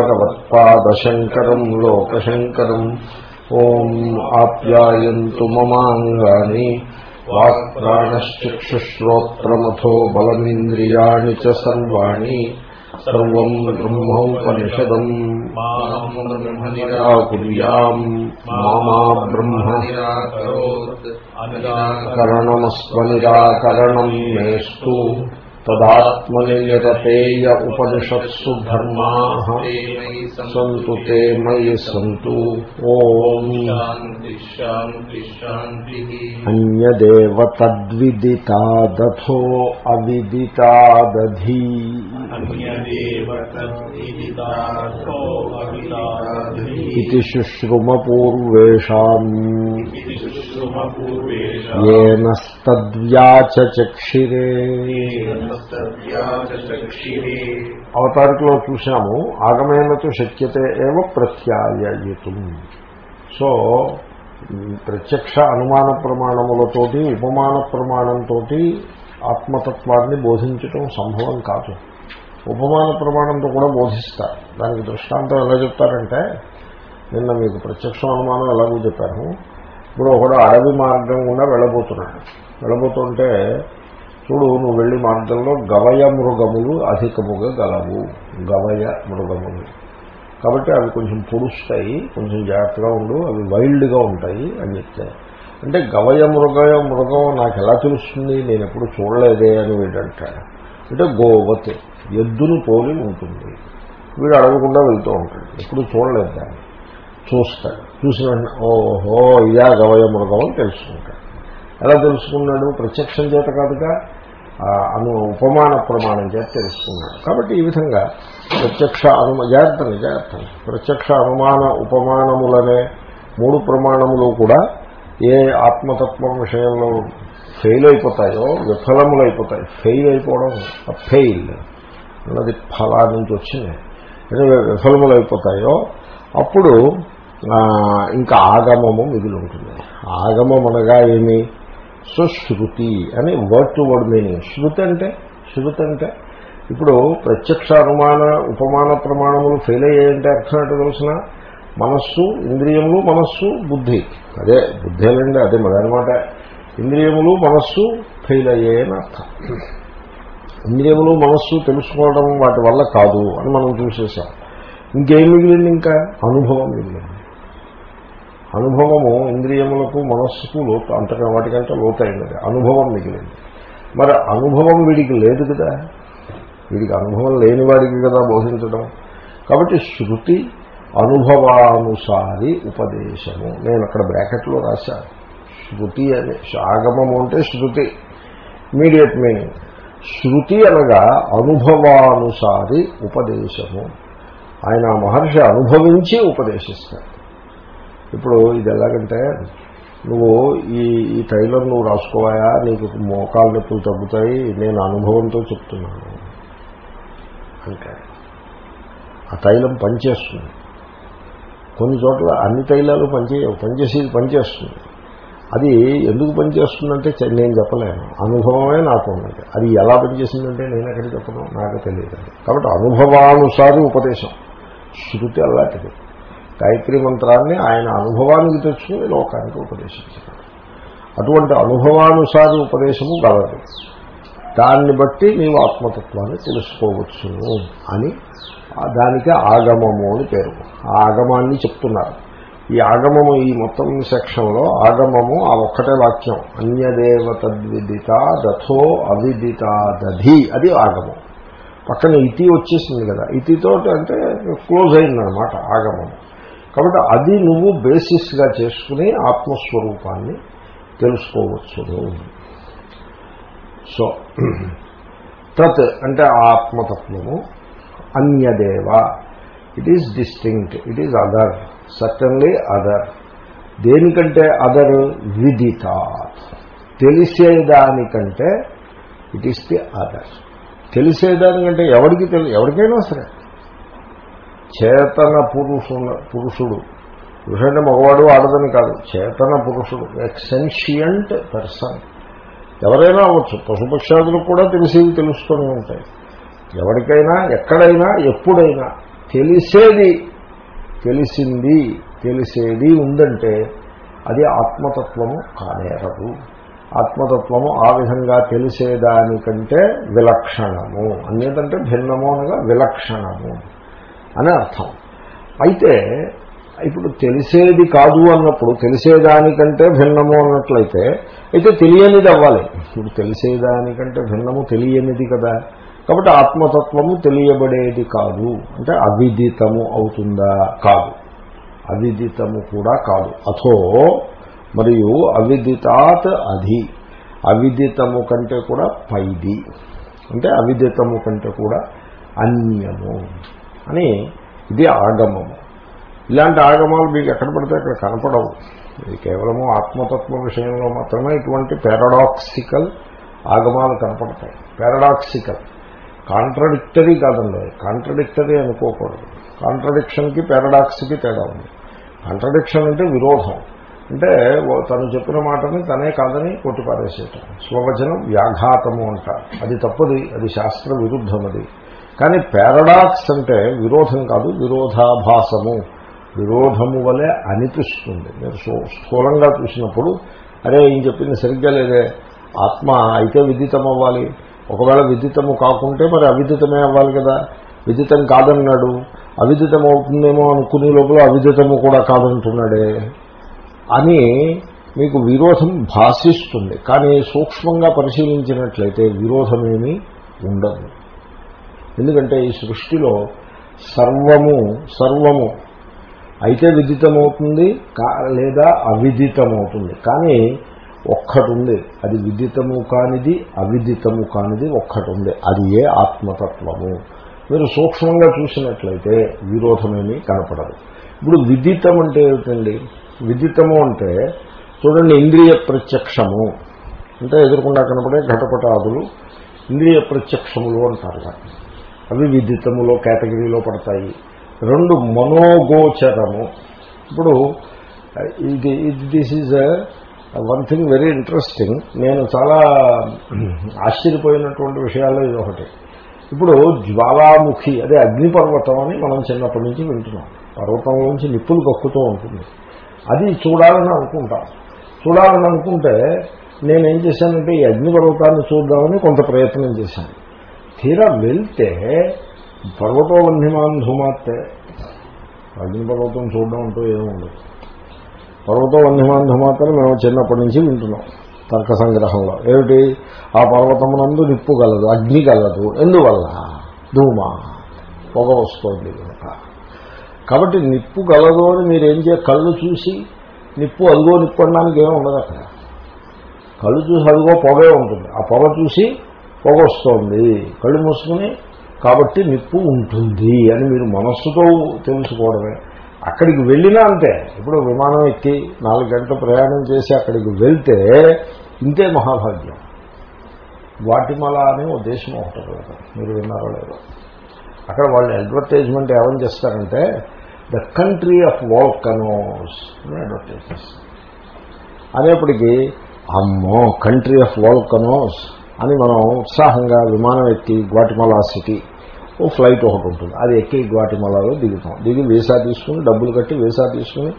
భగవత్పాదశంకరం లోకశంకరం. ఓం ఆప్యాయంతు మమాంగాని వాక్ప్రాణశ్చక్షుశ్రోత్రమథో బలమింద్రియాణి చ సర్వాణి. సర్వం బ్రహ్మోపనిషదం. నిరాకుర్యాం మామా బ్రహ్మ కరణమస్మనిరాకరణం మేస్తు. తదాత్మనిరతేయ ఉపనిషత్సు ధర్మా సంతు తే మయి సంతు ఓం అన్యదేవ తద్విదితాదథో అవిదితాదధీ ఇది శుశ్రుమపూర్వేషాం ఏనస్తద్వ్యాచక్షిరే అవతారికలో చూసాము ఆగమేనతో శక్యతే ఏవ ప్రత్యాయయుతం. సో ప్రత్యక్ష అనుమాన ప్రమాణములతోటి ఉపమాన ప్రమాణంతో ఆత్మతత్వాన్ని బోధించటం సంభవం కాదు. ఉపమాన ప్రమాణంతో కూడా బోధిస్తారు. దానికి దృష్టాంతం ఎలా చెప్తారంటే నిన్న మీకు ప్రత్యక్ష అనుమానం ఎలాగో చెప్పాను. ఇప్పుడు ఒకడు అడవి మార్గం గుండా వెళ్ళబోతున్నాడు. వెళ్ళబోతుంటే చూడు నువ్వు వెళ్ళి మార్గంలో గవయ మృగములు అధికముగా గలవు. గవయ మృగములు. కాబట్టి అవి కొంచెం పొడుస్తాయి కొంచెం జాగ్రత్తగా ఉండు అవి వైల్డ్గా ఉంటాయి అని చెప్తాయి అంటే గవయ మృగయ మృగం నాకు ఎలా తెలుస్తుంది? నేను ఎప్పుడు చూడలేదే అని వీడంటాడు అంటే గోవత్ ఎద్దును పోలి ఉంటుంది. వీడు అడగకుండా వెళ్తూ ఉంటాడు. ఎప్పుడు చూడలేదు దాన్ని. చూస్తాడు. చూసిన ఓహో ఇదా గవయ మృగం అని తెలుసుకుంటాడు. ఎలా తెలుసుకున్నాడు? ప్రత్యక్షం చేత కాదుగా అను ఉపమాన ప్రమాణం చేత తెలుసుకున్నాడు. కాబట్టి ఈ విధంగా ప్రత్యక్ష అనుమ జాగ్రత్తని జాగ్రత్త ప్రత్యక్ష అనుమాన ఉపమానములనే మూడు ప్రమాణములు కూడా ఏ ఆత్మతత్వం విషయంలో ఫెయిల్ అయిపోతాయో విఫలములైపోతాయి ఫెయిల్ అయిపోవడం ఫెయిల్ అన్నది ఫలా నుంచి వచ్చింది విఫలములైపోతాయో అప్పుడు ఇంకా ఆగమము మిగిలి ఉంటుంది ఆగమం అనగా ఏమి? సో శృతి అని వర్డ్ టు వర్డ్ మీనింగ్ శృతి అంటే శృతి అంటే ఇప్పుడు ప్రత్యక్ష అనుమాన ఉపమాన ప్రమాణములు ఫెయిల్ అయ్యాయంటే అర్థం ఏంటో తెలిసిన? మనస్సు ఇంద్రియములు మనస్సు బుద్ధి. అదే బుద్ధేలండి అదే మరనమాట ఇంద్రియములు మనస్సు ఫెయిల్ అయ్యాయని అర్థం. ఇంద్రియములు మనస్సు తెలుసుకోవడం వాటి వల్ల కాదు అని మనం చూసేసాం. ఇంకేం మిగిలింది ఇంకా? అనుభవం మిగిలింది. అనుభవము ఇంద్రియములకు మనస్సుకు లోతు అంతగా వాటికంటే లోతైనది అనుభవం మిగిలింది. మరి అనుభవం వీడికి లేదు కదా. వీడికి అనుభవం లేని వాడికి కదా బోధించడం. కాబట్టి శృతి అనుభవానుసారి ఉపదేశము. నేను అక్కడ బ్రాకెట్లో రాశాను శృతి అని ఆగమము అంటే శృతి. ఇమీడియట్ మీనింగ్ శృతి అనగా అనుభవానుసారి ఉపదేశము. ఆయన మహర్షి అనుభవించి ఉపదేశిస్తారు ఇప్పుడు ఇది ఎలాగంటే నువ్వు ఈ ఈ టైలర్ నువ్వు రాసుకోవాయా? నీకు మోకాలు నొప్పులు తగ్గుతాయి. నేను అనుభవంతో చెప్తున్నాను. అంటే ఆ తైలం పనిచేస్తుంది. కొన్ని చోట్ల అన్ని తైలాలు పనిచేయవు. పనిచేసేది పనిచేస్తుంది. అది ఎందుకు పనిచేస్తుందంటే నేను చెప్పలేను. అనుభవమే నాకు ఉన్నది. అది ఎలా పనిచేసిందంటే నేను ఎక్కడ చెప్పను? నాకు తెలియదు. కాబట్టి అనుభవానుసారి ఉపదేశం. శృతి అలాంటిది గాయత్రీ మంత్రాన్ని ఆయన అనుభవానికి తెచ్చుకుని లోకానికి ఉపదేశించారు అటువంటి అనుభవానుసారి ఉపదేశము గలదు. దాన్ని బట్టి నీవు ఆత్మతత్వాన్ని తెలుసుకోవచ్చును అని దానికి ఆగమము అని పేరు. ఆ ఆగమాన్ని చెప్తున్నారు. ఈ ఆగమము ఈ మొత్తం సెక్షన్లో ఆగమము ఆ ఒక్కటే వాక్యం. అన్యదేవ తద్విదిత దథో అవిదిత దధి. అది ఆగమం. పక్కన ఇతి వచ్చేసింది కదా. ఇతితో అంటే క్లోజ్ అయిందనమాట ఆగమం కాబట్టి అది నువ్వు బేసిస్గా చేసుకుని ఆత్మస్వరూపాన్ని తెలుసుకోవచ్చు సో తత్ అంటే ఆత్మతత్వము అన్యదేవ. It is distinct it is other certainly other దేనికంటే అదర్ విదిత. తెలిసేదానికంటే ఇట్ ఈస్ ది అదర్ తెలిసేదానికంటే ఎవరికి తెలి ఎవరికైనా సరే. చేతన పురుషుల పురుషుడు. పురుషుడు మగవాడు ఆడదని కాదు. చేతన పురుషుడు ఎక్సెన్షియంట్ పర్సన్. ఎవరైనా అవ్వచ్చు. పశుపక్షాదులు కూడా తెలిసేవి తెలుస్తూనే ఉంటాయి. ఎవరికైనా ఎక్కడైనా ఎప్పుడైనా తెలిసేది తెలిసింది తెలిసేది ఉందంటే అది ఆత్మతత్వము కానేరదు. ఆత్మతత్వము ఆ విధంగా తెలిసేదానికంటే విలక్షణము. అన్నిటంటే భిన్నము అనగా విలక్షణము. అని అర్థం. అయితే ఇప్పుడు తెలిసేది కాదు అన్నప్పుడు తెలిసేదానికంటే భిన్నము అన్నట్లయితే అయితే తెలియనిది అవ్వాలి. ఇప్పుడు తెలిసేదానికంటే భిన్నము తెలియనిది కదా. కాబట్టి ఆత్మతత్వము తెలియబడేది కాదు. అంటే అవిదితము అవుతుందా? కాదు. అవిదితము కూడా కాదు. అథో మరియు అవిదితాత్ అధి. అవిదితము కంటే కూడా పైది. అంటే అవిదితము కంటే కూడా అన్యము. అని ఇది ఆగమము ఇలాంటి ఆగమాలు మీకు ఎక్కడ పడితే అక్కడ కనపడవు. ఇది కేవలము ఆత్మతత్వ విషయంలో మాత్రమే ఇటువంటి పారాడాక్సికల్ ఆగమాలు కనపడతాయి. పారాడాక్సికల్. కాంట్రడిక్టరీ కాదండి. కాంట్రడిక్టరీ అనుకోకూడదు. కాంట్రడిక్షన్కి పారాడాక్స్కి తేడా ఉంది. కాంట్రడిక్షన్ అంటే విరోధం. అంటే తను చెప్పిన మాటని తనే కాదని కొట్టిపారేసేయటం. స్వవచనం వ్యాఘాతము అంటారు. అది తప్పది. అది శాస్త్ర విరుద్ధమది. కానీ పారాడాక్స్ అంటే విరోధం కాదు విరోధాభాసము. విరోధము వలె అనిపిస్తుంది. మీరు స్థూలంగా చూసినప్పుడు అరే ఏం చెప్పింది సరిగ్గా లేదే. ఆత్మ అయితే విదితం అవ్వాలి ఒకవేళ విదితము కాకుంటే మరి అవిదితమే అవ్వాలి కదా. విదితం కాదన్నాడు. అవిదితం అవుతుందేమో అనుకునే లోపల అవిదితము కూడా కాదంటున్నాడే. అని మీకు విరోధం భాషిస్తుంది కానీ సూక్ష్మంగా పరిశీలించినట్లయితే విరోధమేమీ ఉండదు. ఎందుకంటే ఈ సృష్టిలో సర్వము సర్వము అయితే విదితమవుతుంది లేదా అవిదితమవుతుంది. కానీ ఒక్కటి ఉంది అది విదితము కానిది అవిదితము కానిది ఒక్కటి ఉంది అది ఏ ఆత్మతత్వము? మీరు సూక్ష్మంగా చూసినట్లయితే విరోధమేమీ కనపడదు. ఇప్పుడు విదితం అంటే ఏమిటండి? విదితము అంటే చూడండి ఇంద్రియ ప్రత్యక్షము. అంటే ఎదురుకుండా కనపడే ఘటపటాదులు ఇంద్రియ ప్రత్యక్షములు అంటారు అవి విదితములో కేటగిరీలో పడతాయి. రెండు మనోగోచరము. ఇప్పుడు ఇది this is one thing very interesting నేను చాలా ఆశ్చర్యపోయినటువంటి విషయాల్లో ఇది ఒకటి. ఇప్పుడు జ్వాలాముఖి అదే అగ్నిపర్వతం అని మనం చిన్నప్పటి నుంచి వింటున్నాం. పర్వతం నుంచి నిప్పులు కక్కుతూ ఉంటుంది. అది చూడాలని అనుకుంటాం. చూడాలని అనుకుంటే నేనేం చేశానంటే ఈ అగ్నిపర్వతాన్ని చూద్దామని కొంత ప్రయత్నం చేశాను. స్థిర వెళ్తే పర్వతోబంధిమాన్ ధూమాత్తే అగ్నిపర్వతం చూడడం అంటూ ఏముండదు పర్వతోబంధిమాన్ ధూమాత్తని మేము చిన్నప్పటి నుంచి వింటున్నాం తర్క సంగ్రహంలో. ఏమిటి? ఆ పర్వతమునందు నిప్పు గలదు అగ్ని గలదు. ఎందువల్ల? ధూమ. పొగ వస్తుంది కనుక. కాబట్టి నిప్పు గలదు అని మీరేం చే కళ్ళు చూసి నిప్పు అదిగో నిప్పు అనడానికి ఏమి ఉండదు అక్కడ. కళ్ళు చూసి అదిగో పొగే ఉంటుంది. ఆ పొగ చూసి పొగ కళ్ళు మూసుకుని కాబట్టి నిప్పు ఉంటుంది అని మీరు మనస్సుతో తెలుసుకోవడమే. అక్కడికి వెళ్ళినా అంతే. ఇప్పుడు విమానం ఎక్కి నాలుగు గంటల ప్రయాణం చేసి అక్కడికి వెళ్తే ఇంతే మహాభాగ్యం. వాటిమల అనే ఓ దేశం ఒకటి మీరు విన్నారో లేదో. అక్కడ వాళ్ళు అడ్వర్టైజ్మెంట్ ఏమని చేస్తారంటే ద కంట్రీ ఆఫ్ వాల్కనోస్ అని అడ్వర్టైజ్ చేస్తారు. అనేప్పటికీ అమ్మో కంట్రీ ఆఫ్ వాల్కనోస్ అని మనం ఉత్సాహంగా విమానం ఎక్కి గ్వాటిమలా సిటీ ఓ ఫ్లైట్ ఒకటి ఉంటుంది. అది ఎక్కి గ్వాటిమలాలో దిగుతాం. దిగి వీసా తీసుకుని డబ్బులు కట్టి వీసా తీసుకుని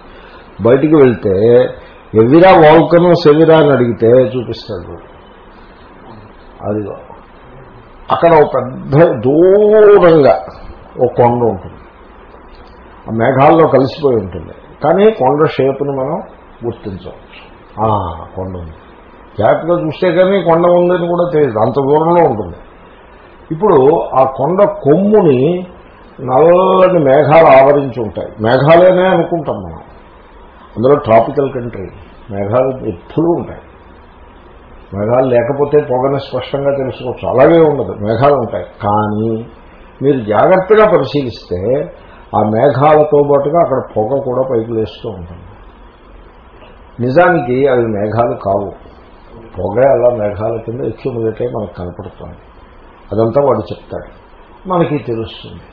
బయటికి వెళ్తే ఎవిరా వాల్కను సెవిరా అని అడిగితే చూపిస్తాడు. అదిగో. అక్కడ ఒక పెద్ద దూరంగా ఒక కొండ ఉంటుంది. ఆ మేఘాల్లో కలిసిపోయి ఉంటుంది. కానీ కొండ షేప్ను మనం గుర్తించవచ్చు. కొండ ఉంది. జాగ్రత్తగా చూస్తే కానీ కొండ ఉందని కూడా తెలియదు. అంత దూరంలో ఉంటుంది. ఇప్పుడు ఆ కొండ కొమ్ముని నల్లని మేఘాలు ఆవరించి ఉంటాయి. మేఘాలేనే అనుకుంటాం మనం. అందులో ట్రాపికల్ కంట్రీ మేఘాలు ఎప్పుడూ ఉంటాయి. మేఘాలు లేకపోతే పొగని స్పష్టంగా తెలుసుకోవచ్చు. అలాగే ఉండదు. మేఘాలు ఉంటాయి. కానీ మీరు జాగ్రత్తగా పరిశీలిస్తే ఆ మేఘాలతో పాటుగా అక్కడ పొగ కూడా పైకి లేస్తూ ఉంటుంది. నిజానికి అవి మేఘాలు కావు. పొగ అలా మేఘాల కింద ఎక్కి మనకు కనపడుతుంది. అదంతా వాడు చెప్తాడు. మనకి తెలుస్తుంది.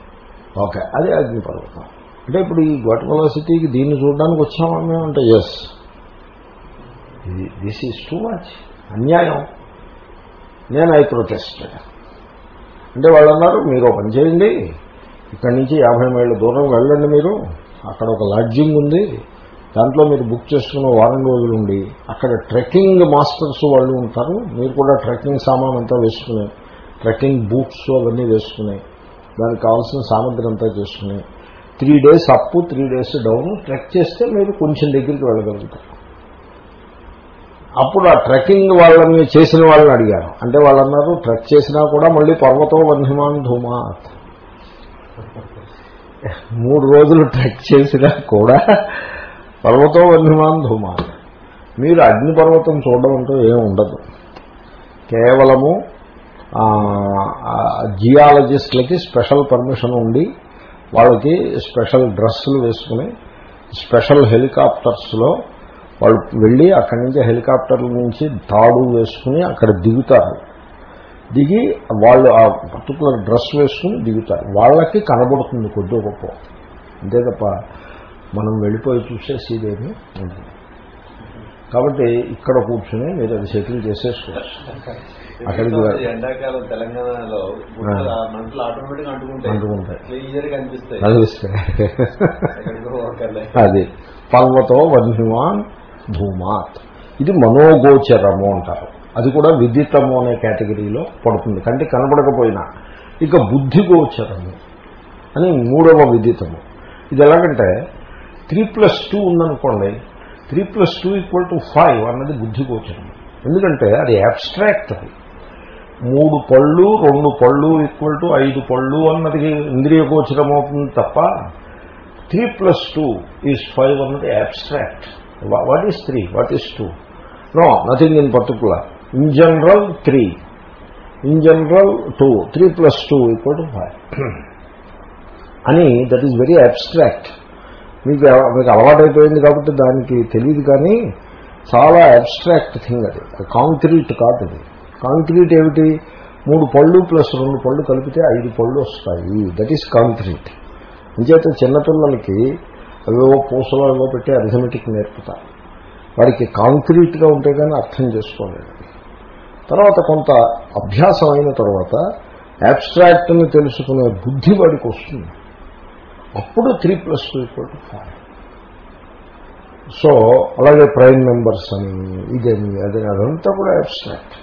ఓకే అదే అగ్నిపర్వతం. అంటే ఇప్పుడు ఈ గోటమల సిటీకి దీన్ని చూడడానికి వచ్చామా మేము అంటే yes this is too much అన్యాయం. నేను ఐ ప్రొటెస్ట్ అంటే వాళ్ళు అన్నారు మీరు పని చేయండి. ఇక్కడి నుంచి యాభై మైళ్ళ దూరం వెళ్ళండి మీరు. అక్కడ ఒక లాడ్జింగ్ ఉంది. దాంట్లో మీరు బుక్ చేసుకున్న వారం రోజులు ఉండి అక్కడ ట్రెక్కింగ్ మాస్టర్స్ వాళ్ళు ఉంటారు. మీరు కూడా ట్రెక్కింగ్ సామాన్ అంతా వేసుకుని ట్రెక్కింగ్ బూట్స్ అవన్నీ వేసుకుని దానికి కావాల్సిన సామగ్రి అంతా చేసుకుని three days up three days down trek చేస్తే మీరు కొంచెం దగ్గరికి వెళ్ళగలుగుతారు. అప్పుడు ఆ ట్రెక్కింగ్ వాళ్ళని చేసిన వాళ్ళని అడిగారు. అంటే వాళ్ళు అన్నారు ట్రెక్ చేసినా కూడా మళ్ళీ పర్వతో వన్హిమాన్ ధూమాత్. మూడు రోజులు ట్రెక్ చేసినా కూడా పర్వతో వన్హిమాన్ ధూమాత్ మీరు అగ్నిపర్వతం చూడడం అంటూ ఏమి ఉండదు. కేవలము జియాలజిస్టులకి స్పెషల్ పర్మిషన్ ఉండి వాళ్ళకి స్పెషల్ డ్రెస్సులు వేసుకుని స్పెషల్ హెలికాప్టర్స్లో వాళ్ళు వెళ్ళి అక్కడి నుంచి హెలికాప్టర్ల నుంచి తాడు వేసుకుని అక్కడ దిగుతారు. దిగి వాళ్ళు ఆ పర్టికులర్ డ్రెస్ వేసుకుని దిగుతారు. వాళ్ళకి కనబడుతుంది కొద్ది గొప్ప అంతే తప్ప మనం వెళ్ళిపోయి చూసేసి ఇదేమి ఉంటుంది. కాబట్టి ఇక్కడ కూర్చుని మీరు అది సెటిల్ చేసేసుకోవచ్చు. అక్కడికి ఎండాకాలం తెలంగాణలో అంటుకుంటాయి. అనిపిస్తాయి. అది. పర్వతో వన్హిమాన్ ధూమాత్ ఇది మనోగోచరము అంటారు. అది కూడా విదితము అనే కేటగిరీలో పడుతుంది. కంటే కనపడకపోయినా. ఇక బుద్ధి గోచరము అని మూడవ విదితము. ఇది ఎలాగంటే త్రీ ప్లస్ టూ ఉందనుకోండి three plus two equal to five అన్నది బుద్ధిగోచరం ఎందుకంటే అది అబ్స్ట్రాక్ట్ అది. మూడు పళ్ళు రెండు పళ్ళు ఈక్వల్ టు ఐదు పళ్ళు అన్నది ఇంద్రియ గోచరం అవుతుంది తప్ప three plus two is five అన్నది abstract what is three what is two no nothing in particular in general three in general two three plus two equal to five అని దట్ ఈస్ వెరీ అబ్స్ట్రాక్ట్ మీకు మీకు అలవాటైపోయింది కాబట్టి దానికి తెలియదు కానీ చాలా అబ్స్ట్రాక్ట్ థింగ్ అది. కాంక్రీట్ కాదు అది కాంక్రీట్ ఏమిటి? మూడు పళ్ళు ప్లస్ రెండు పళ్ళు కలిపితే ఐదు పళ్ళు వస్తాయి. దట్ ఈస్ కాంక్రీట్ అంచేత చిన్నపిల్లలకి అవేవో పూసలో ఏవో పెట్టి అర్థమెటిక్ నేర్పుతారు వాడికి కాంక్రీట్గా ఉంటే కానీ అర్థం చేసుకోలేదు తర్వాత కొంత అభ్యాసం అయిన తర్వాత అబ్స్ట్రాక్ట్ని తెలుసుకునే బుద్ధి వాడికి వస్తుంది. అప్పుడు three plus two equal to five. So అలాగే ప్రైమ్ నెంబర్స్ అని ఇదేమి అదే అదంతా కూడా అబ్స్ట్రాక్ట్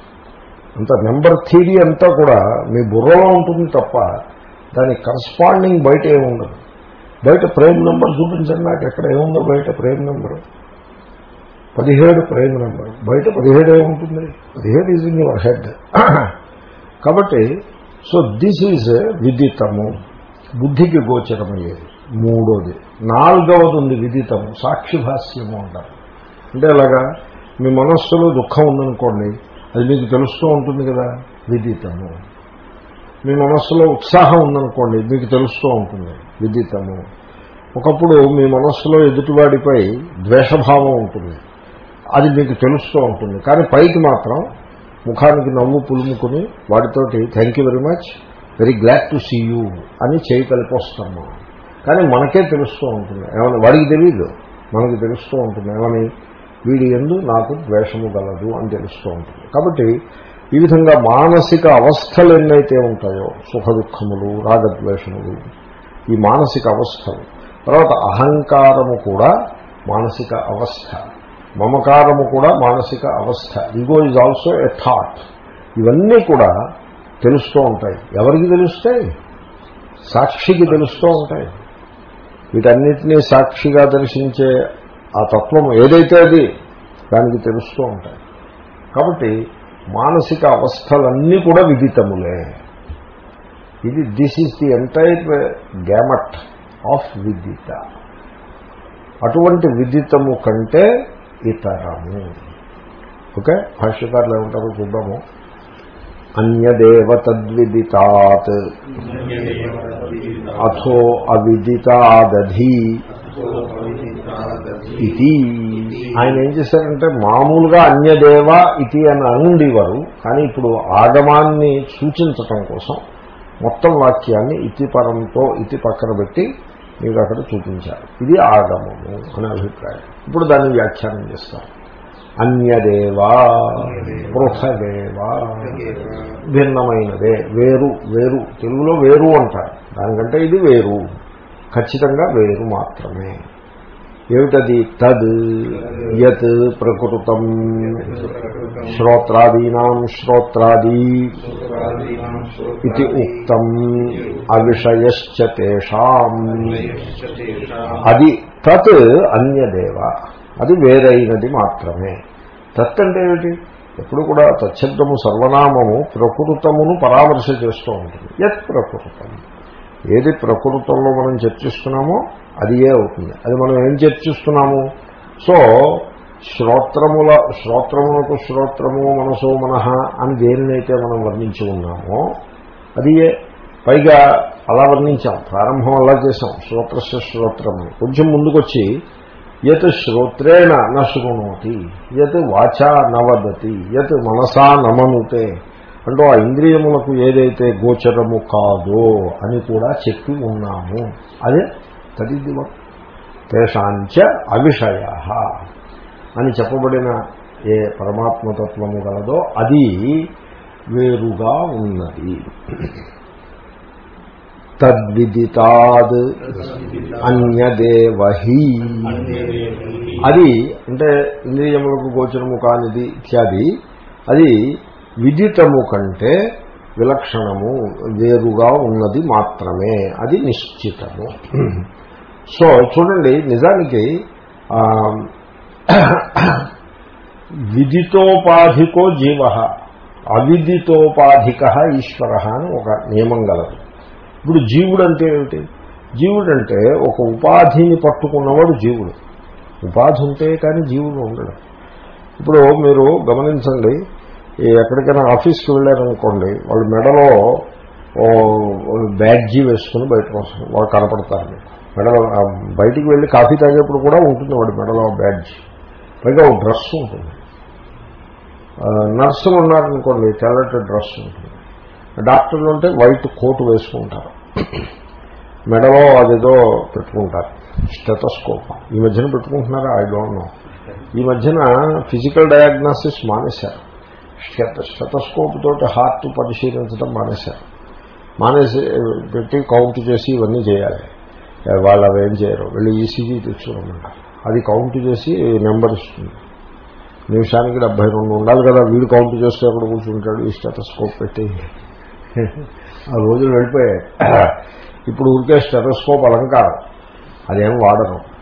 అంత నెంబర్ థియరీ అంతా కూడా మీ బుర్రలో ఉంటుంది తప్ప దాని కరస్పాండింగ్ బయట ఏముండదు బయట ప్రైమ్ నెంబర్ చూపించండి నాకు ఎక్కడ ఏముందో బయట ప్రైమ్ నెంబరు. పదిహేడు ప్రైమ్ నెంబర్. బయట పదిహేడు ఏముంటుంది పదిహేడు ఈజ్ ఇన్ యువర్ హెడ్ కాబట్టి సో దిస్ ఈజ్ విదితము. బుద్ధికి గోచరమయ్యేది మూడోది నాలుగవది ఉంది విదితము సాక్షిభాష్యము అంటారు. అంటే అలాగా మీ మనస్సులో దుఃఖం ఉందనుకోండి అది మీకు తెలుస్తూ ఉంటుంది కదా విదితము. మీ మనస్సులో ఉత్సాహం ఉందనుకోండి మీకు తెలుస్తూ ఉంటుంది విదితము. ఒకప్పుడు మీ మనస్సులో ఎదుటివాడిపై ద్వేషభావం ఉంటుంది. అది మీకు తెలుస్తూ ఉంటుంది. కానీ పైకి మాత్రం ముఖానికి నవ్వు పులుముకుని వాడితోటి thank you very much very glad to see you అని చేయి కలిపొస్తాం మనం కానీ మనకే తెలుస్తూ ఉంటుంది. ఏమైనా వాడికి తెలియదు మనకి తెలుస్తూ ఉంటుంది. ఏమని? వీడి ఎందు నాకు ద్వేషము గలదు అని తెలుస్తూ ఉంటుంది. కాబట్టి ఈ విధంగా మానసిక అవస్థలు ఎన్నైతే ఉంటాయో సుఖ దుఃఖములు రాగద్వేషములు ఈ మానసిక అవస్థలు తర్వాత అహంకారము కూడా మానసిక అవస్థ. మమకారము కూడా మానసిక అవస్థ. Ego is also a thought ఇవన్నీ కూడా తెలుస్తూ ఉంటాయి. ఎవరికి తెలుస్తాయి? సాక్షికి తెలుస్తూ ఉంటాయి. వీటన్నిటినీ సాక్షిగా దర్శించే ఆ తత్వం ఏదైతే అది దానికి తెలుస్తూ ఉంటాయి. కాబట్టి మానసిక అవస్థలన్నీ కూడా విదితములే. ఇది this is the entire gamut of విదిత. అటువంటి విదితము కంటే ఇతరము. ఓకే? భాష్యకారులు ఏమంటారో చూద్దాము. అన్యదేవ తద్విదితాత్ అథో అవిదితాదధి ఇది ఆయన ఏం చేశారంటే మామూలుగా అన్యదేవ ఇది అని అనుండేవారు కానీ ఇప్పుడు ఆగమాన్ని సూచించటం కోసం మొత్తం వాక్యాన్ని ఇతి పరంతో ఇతి పక్కన పెట్టి మీకు అక్కడ చూపించారు. ఇది ఆగమము అనే అభిప్రాయం. ఇప్పుడు దాన్ని వ్యాఖ్యానం చేస్తారు అన్యదేవా? పృథదేవా భిన్నమైనదే. వేరు వేరు. తెలుగులో వేరు అంటారు. దానికంటే ఇది వేరు. ఖచ్చితంగా వేరు మాత్రమే. ఏమిటది? తద్ యత్ ప్రకృతం. శ్రోత్రాదీనాం శ్రోత్రాది ఇది ఉక్తం. అవిషయశ్చ తేషాం. అది తత్ అన్యదేవ. అది వేరైనది మాత్రమే. తత్ అంటే ఏమిటి? ఎప్పుడు కూడా తచ్చబ్దము సర్వనామము ప్రకృతమును పరామర్శ చేస్తూ ఉంటుంది. యత్ ప్రకృతం. ఏది ప్రకృతంలో మనం చర్చిస్తున్నామో అది ఏ అవుతుంది. అది మనం ఏం చర్చిస్తున్నాము? సో శ్రోత్రముల శ్రోత్రమునకు శ్రోత్రము మనసో మనహ అని దేనినైతే మనం వర్ణించి ఉన్నామో అది ఏ పైగా అలా వర్ణించాం. ప్రారంభం అలా చేసాం శ్రోత్రస్య శ్రోత్రము కొంచెం ముందుకొచ్చి యత్ శ్రోత్రేణ నశృణోతి యత్ వాచా నవదతి యత్ మనసా నమనుతే అంటూ ఆ ఇంద్రియములకు ఏదైతే గోచరము కాదో అని కూడా చెప్పి ఉన్నాము. అదే తదిదివం తేషాంచ అవిషయ అని చెప్పబడిన ఏ పరమాత్మతత్వము గలదో అది వేరుగా ఉన్నది. తద్విదితాద్ అన్యదేవహి. అది అంటే ఇంద్రియములకు గోచరము కానిది ఇత్యాది. అది విదితము కంటే విలక్షణము వేరుగా ఉన్నది మాత్రమే. అది నిశ్చితము. సో చూడండి నిజానికి విదితోపాధికో జీవ అవిదితోపాధిక ఈశ్వర అని ఒక నియమం గలదు. ఇప్పుడు జీవుడు అంటే ఏమిటి? జీవుడు అంటే ఒక ఉపాధిని పట్టుకున్నవాడు జీవుడు. ఉపాధి ఉంటే కానీ జీవుడు ఉండడు. ఇప్పుడు మీరు గమనించండి ఎక్కడికైనా ఆఫీస్కి వెళ్ళారనుకోండి వాళ్ళు మెడలో ఓ ఓ బ్యాడ్జీ వేసుకుని బయటకు వస్తారు. వాళ్ళు కనపడతారు మీకు. మెడలో బయటికి వెళ్ళి కాఫీ తాగేప్పుడు కూడా ఉంటుంది వాడు మెడలో బ్యాడ్జ్. పైగా ఒక డ్రెస్ ఉంటుంది. నర్సులు ఉన్నారనుకోండి తెల్లటి డ్రెస్ ఉంటుంది. డాక్టర్లు ఉంటే వైట్ కోట్ వేసుకుంటారు. మెడలో అదేదో పెట్టుకుంటారు. స్టెటోస్కోప్ ఈ మధ్యన పెట్టుకుంటున్నారా? ఐ డోంట్ నో ఈ మధ్యన ఫిజికల్ డయాగ్నాసిస్ మానేశారు. స్టెటోస్కోప్ తోటి హార్ట్ పరిశీలించడం మానేశారు. మానేసి పెట్టి కౌంట్ చేసి ఇవన్నీ చేయాలి. వాళ్ళు అవేం చేయరు. వెళ్ళి ఈసీజీ తెచ్చుకోమంటారు అది కౌంట్ చేసి నెంబర్ ఇస్తుంది. నిమిషానికి డెబ్బై రెండు ఉండాలి కదా. వీడు కౌంట్ చేస్తే అక్కడ కూర్చుంటాడు. ఈ స్టెటోస్కోప్ పెట్టి. ఆ రోజులు వెళ్ళిపోయాయి. ఇప్పుడు ఊరికే స్టెటోస్కోప్ అలంకారం. అదేం వాడరు.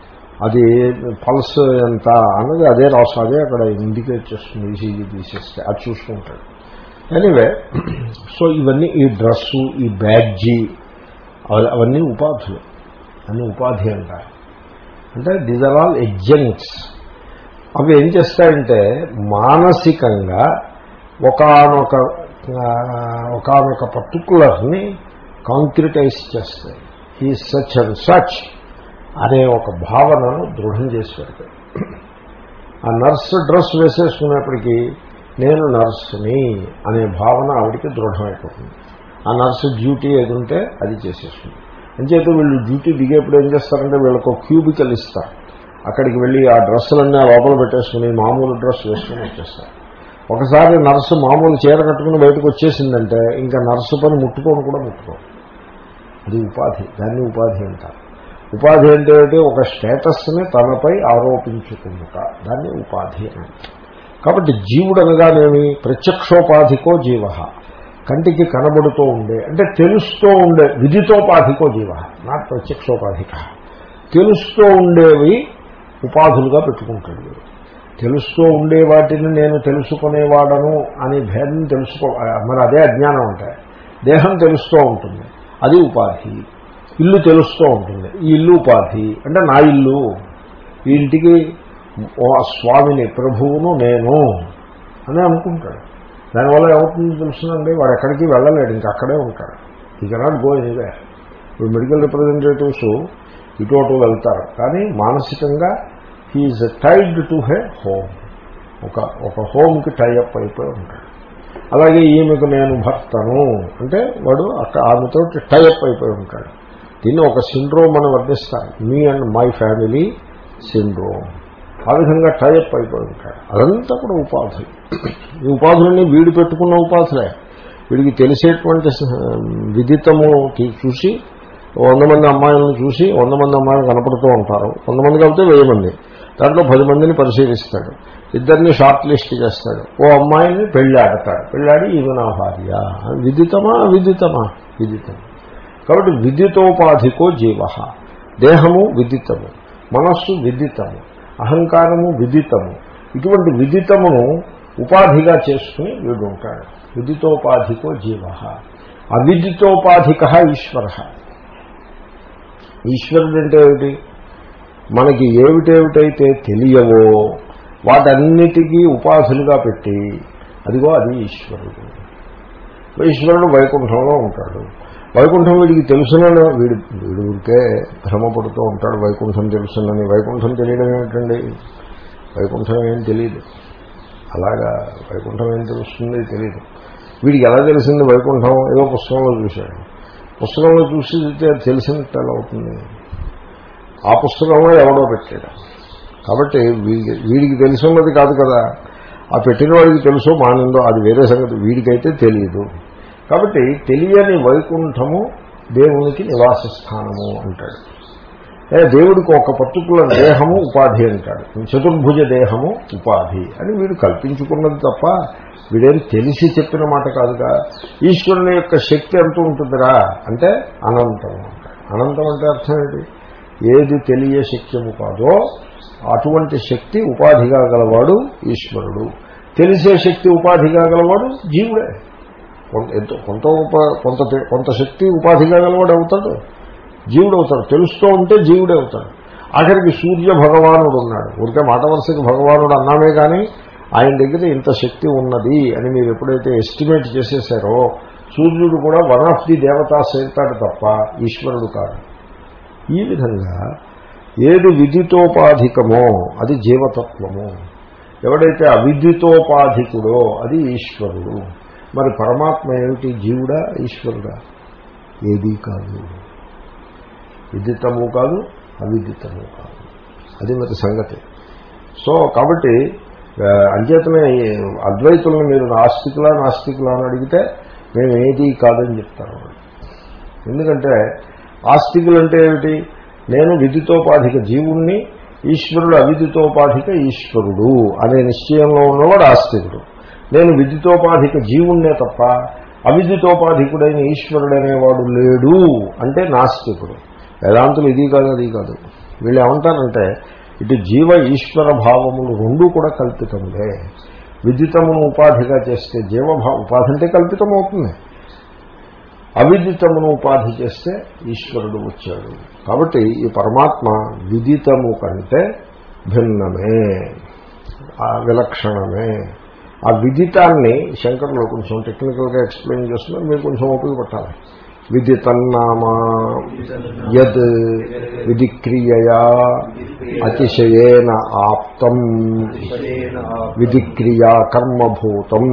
అది పల్స్ ఎంత అన్నది అదే రాసు అదే అక్కడ ఇండికేట్ చేస్తుంది ఈసీజీ తీసేస్తే. అది చూసుకుంటాడు. ఎనీవే సో ఇవన్నీ ఈ డ్రెస్సు ఈ బ్యాడ్జీ అవన్నీ ఉపాధులు. అన్ని ఉపాధి అంటారు. అంటే దీస్ ఆర్ ఆల్ ఎగ్జెంట్స్. అవి ఏం చేస్తాయంటే మానసికంగా ఒకనొక ఒకనొక పర్టికులర్ని కాంక్రిటైజ్ చేస్తాయి ఈ సచ్ అండ్ సచ్ అనే ఒక భావనను దృఢం చేసి పెడతాయి ఆ నర్సు డ్రెస్ వేసేసుకునేప్పటికీ నేను నర్సుని అనే భావన ఆవిడికి దృఢమైపోతుంది. ఆ నర్సు డ్యూటీ ఏది ఉంటే అది చేసేస్తుంది. అంచేత వీళ్ళు డ్యూటీ దిగేప్పుడు ఏం చేస్తారంటే వీళ్ళకు ఒక క్యూబికల్ ఇస్తారు. అక్కడికి వెళ్ళి ఆ డ్రెస్సులన్నీ ఆ లోపల పెట్టేసుకుని మామూలు డ్రెస్ వేసుకుని వచ్చేస్తారు. ఒకసారి నర్సు మామూలు చీర కట్టుకుని బయటకు వచ్చేసిందంటే ఇంకా నర్సు పని ముట్టుకోను కూడా ముట్టుకో. అది ఉపాధి దాన్ని ఉపాధి అంటారు. ఉపాధి అంటే ఒక స్టేటస్ని తనపై ఆరోపించుకుంట. దాన్ని ఉపాధి అని కాబట్టి జీవుడు అనగానేమి? ప్రత్యక్షోపాధికో జీవ. కంటికి కనబడుతూ ఉండే అంటే తెలుస్తూ ఉండే విధితోపాధికో జీవ. నాట్ ప్రత్యక్షోపాధిక. తెలుస్తూ ఉండేవి ఉపాధులుగా పెట్టుకుంటాడు తెలుస్తూ ఉండే వాటిని నేను తెలుసుకునేవాడను అని భేదం తెలుసుకో మరి అదే అజ్ఞానం అంటే. దేహం తెలుస్తూ ఉంటుంది. అది ఉపాధి. ఇల్లు తెలుస్తూ ఉంటుంది. ఈ ఇల్లు ఉపాధి. అంటే నా ఇల్లు. ఈ ఇంటికి స్వామిని ప్రభువును నేను అని అనుకుంటాడు. దానివల్ల ఏమవుతుందో తెలుసునండి వాడు ఎక్కడికి వెళ్ళలేడు ఇంక అక్కడే ఉంటాడు. ఈ కెనాట్ గో ఎనీవే ఇప్పుడు మెడికల్ రిప్రజెంటేటివ్స్ ఇటు అటు వెళ్తారు. కానీ మానసికంగా he's tied to hey home ఒక ఒక హోమ్కి టైఅప్ అయిపోయి ఉంటాడు. అలాగే ఈమెకు నేను భర్తను. అంటే వాడు అక్కడ ఆమెతో టైఅప్ అయిపోయి ఉంటాడు. దీన్ని ఒక సిండ్రోమ్ అని వర్ణిస్తారు. Me and my family syndrome. ఆ విధంగా టైఅప్ అయిపోయి ఉంటాడు. అదంతా కూడా ఉపాధులు ఈ ఉపాధులన్నీ వీడు పెట్టుకున్న ఉపాధులే. వీడికి తెలిసేటువంటి విదితము చూసి వంద మంది అమ్మాయిలను చూసి వంద మంది అమ్మాయిలు కనపడుతూ ఉంటారు. వంద మంది కలిపితే వెయ్యి మంది. దాంట్లో పది మందిని పరిశీలిస్తాడు. ఇద్దరిని షార్ట్ లిస్ట్ చేస్తాడు. ఓ అమ్మాయిని పెళ్ళి పెళ్ళాడి ఈమె నా భార్య. విదితమా? విదితమా? విదితం. కాబట్టి విదితోపాధికో జీవ. దేహము విదితము. మనస్సు విదితము. అహంకారము విదితము. ఇటువంటి విదితమును ఉపాధిగా చేసుకుని వీడు ఉంటాడు. విదితోపాధికో జీవ. అవిదితోపాధిక ఈశ్వర. ఈశ్వరుడు అంటే ఏమిటి మనకి ఏమిటేమిటైతే తెలియవో వాటన్నిటికీ ఉపాధులుగా పెట్టి అదిగో అది ఈశ్వరుడు. ఈశ్వరుడు వైకుంఠంలో ఉంటాడు. వైకుంఠం వీడికి తెలుసునని వీడు వీడు ఊరికే భ్రమపడుతూ ఉంటాడు. వైకుంఠం తెలుసునని వైకుంఠం తెలియడం ఏమిటండి? వైకుంఠం ఏం తెలియదు. అలాగా వైకుంఠం ఏం తెలుస్తుంది తెలియదు. వీడికి ఎలా తెలిసింది వైకుంఠం? ఏదో పుస్తకంలో చూశాడు. పుస్తకంలో చూసి తెలిసినట్టు ఎలా అవుతుంది? ఆ పుస్తకంలో ఎవడో పెట్టాడు. కాబట్టి వీడికి వీడికి తెలిసినది కాదు కదా. ఆ పెట్టిన వాడికి తెలుసో మానిందో అది వేరే సంగతి. వీడికైతే తెలియదు కాబట్టి తెలియని వైకుంఠము దేవునికి నివాస స్థానము అంటాడు. దేవుడికి ఒక పర్టికులర్ దేహము ఉపాధి అంటాడు. చతుర్భుజ దేహము ఉపాధి అని వీడు కల్పించుకున్నది తప్ప వీడేం తెలిసి చెప్పిన మాట కాదుగా. ఈశ్వరుని యొక్క శక్తి ఎంత ఉంటుందిరా అంటే అనంతం అనంతం అంటే అర్థం ఏంటి? ఏది తెలియ శక్యము కాదో అటువంటి శక్తి ఉపాధిగా గలవాడు ఈశ్వరుడు. తెలిసే శక్తి ఉపాధిగా గలవాడు జీవుడే. కొంత ఎంతో కొంత ఉప- కొంత కొంత శక్తి ఉపాధిగా గలవాడు అవుతాడు. జీవుడు అవుతాడు తెలుస్తూ ఉంటే జీవుడే అవుతాడు. ఆఖరికి సూర్య భగవానుడు ఉన్నాడు. ఊరికే మాట వరుసకి భగవానుడు అన్నామే కానీ ఆయన దగ్గర ఇంత శక్తి ఉన్నది అని మీరు ఎప్పుడైతే ఎస్టిమేట్ చేసేసారో సూర్యుడు కూడా వన్ ఆఫ్ ది దేవతాస్ అవుతాడు తప్ప ఈశ్వరుడు కాదు. ఈ విధంగా ఏది విదితోపాధికమో అది జీవతత్వము. ఎవడైతే అవిద్యుతోపాధికుడో అది ఈశ్వరుడు. మరి పరమాత్మ ఏమిటి? జీవుడా ఈశ్వరుడా? ఏదీ కాదు. విదితము కాదు అవిదితము కాదు. అది మరి సంగతి. సో కాబట్టి ఆ, అంచేతనే అద్వైతులను మీరు నాస్తికులా నాస్తికులా అని అడిగితే మేము ఏదీ కాదని చెప్తాను ఎందుకంటే ఆస్తికులు అంటే ఏమిటి? నేను విధితోపాధిక జీవుణ్ణి ఈశ్వరుడు అవిధితోపాధిక ఈశ్వరుడు అనే నిశ్చయంలో ఉన్నవాడు ఆస్తికుడు. నేను విధితోపాధిక జీవుణ్ణే తప్ప అవిధితోపాధికుడైన ఈశ్వరుడు అనేవాడు లేడు. అంటే నాస్తికుడు. వేదాంతులు ఇది కాదు అది కాదు. వీళ్ళు ఏమంటారంటే ఇటు జీవ ఈశ్వర భావములు రెండూ కూడా కల్పితములే. విదితమును ఉపాధిగా చేస్తే జీవభా ఉపాధి అంటే కల్పితం అవుతుంది అవిదితమును ఉపాధి చేస్తే ఈశ్వరుడు వచ్చాడు. కాబట్టి ఈ పరమాత్మ విదితము కంటే భిన్నమే. ఆ విలక్షణమే. ఆ విదితాన్ని శంకరులు కొంచెం టెక్నికల్గా ఎక్స్ప్లెయిన్ చేస్తున్నారు మీరు కొంచెం ఓపిక పట్టాలి విదితన్నామా యద్ విధిక్రియయా అతిశయేన ఆప్తం విధిక్రియా కర్మభూతం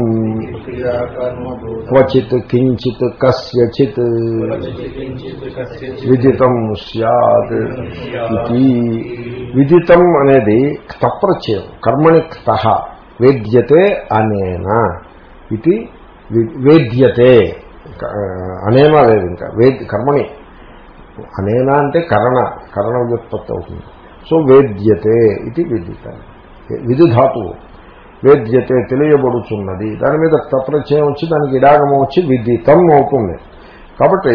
క్వచిత్ కించిత్ కస్యచిత్ విదితం సత్ ఇది విదితం అనేది క్తప్రచయం కర్మణి క్త వేద్యతే అనేన ఇది వేద్యతే అనేనా లేదు ఇంకా. వేద్ కర్మణి. అనేనా అంటే కరణ కరణ వ్యుత్పత్తి అవుతుంది. సో వేద్యతే ఇది విదిత విధి ధాతువు వేద్యతే తెలియబడుచున్నది. దాని మీద తప్రచయం వచ్చి దానికి ఇడాగం వచ్చి విదితం అవుతుంది. కాబట్టి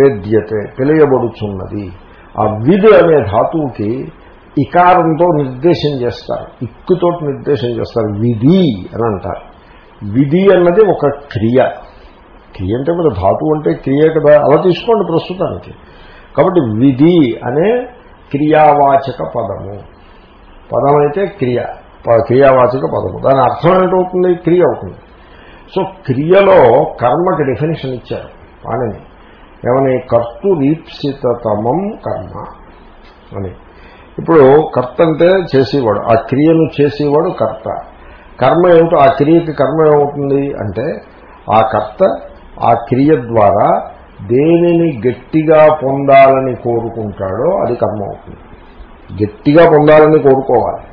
వేద్యతే తెలియబడుచున్నది. ఆ విధి అనే ధాతువుకి ఇకారంతో నిర్దేశం చేస్తారు. ఇక్కుతోటి నిర్దేశం చేస్తారు. విధి అని అంటారు. విధి అన్నది ఒక క్రియ. క్రియ అంటే మరి ధాతువు అంటే క్రియ కదా అలా తీసుకోండి ప్రస్తుతానికి. కాబట్టి విధి అనే క్రియావాచక పదము. పదం అయితే క్రియ ప- క్రియావాచక పదము. దాని అర్థం ఏంటవుతుంది క్రియ అవుతుంది. సో క్రియలో కర్మకి డెఫినేషన్ ఇచ్చారు పాణిని. ఏమని? కర్తురీప్సితమం కర్మ అని. ఇప్పుడు కర్త అంటే చేసేవాడు. ఆ క్రియను చేసేవాడు కర్త. కర్మ ఏమిటో ఆ క్రియకి కర్మ ఏమవుతుంది? అంటే ఆ కర్త ఆ క్రియ ద్వారా దేనిని గట్టిగా పొందాలని కోరుకుంటాడో అది కర్మ అవుతుంది. గట్టిగా పొందాలని కోరుకోవాలి.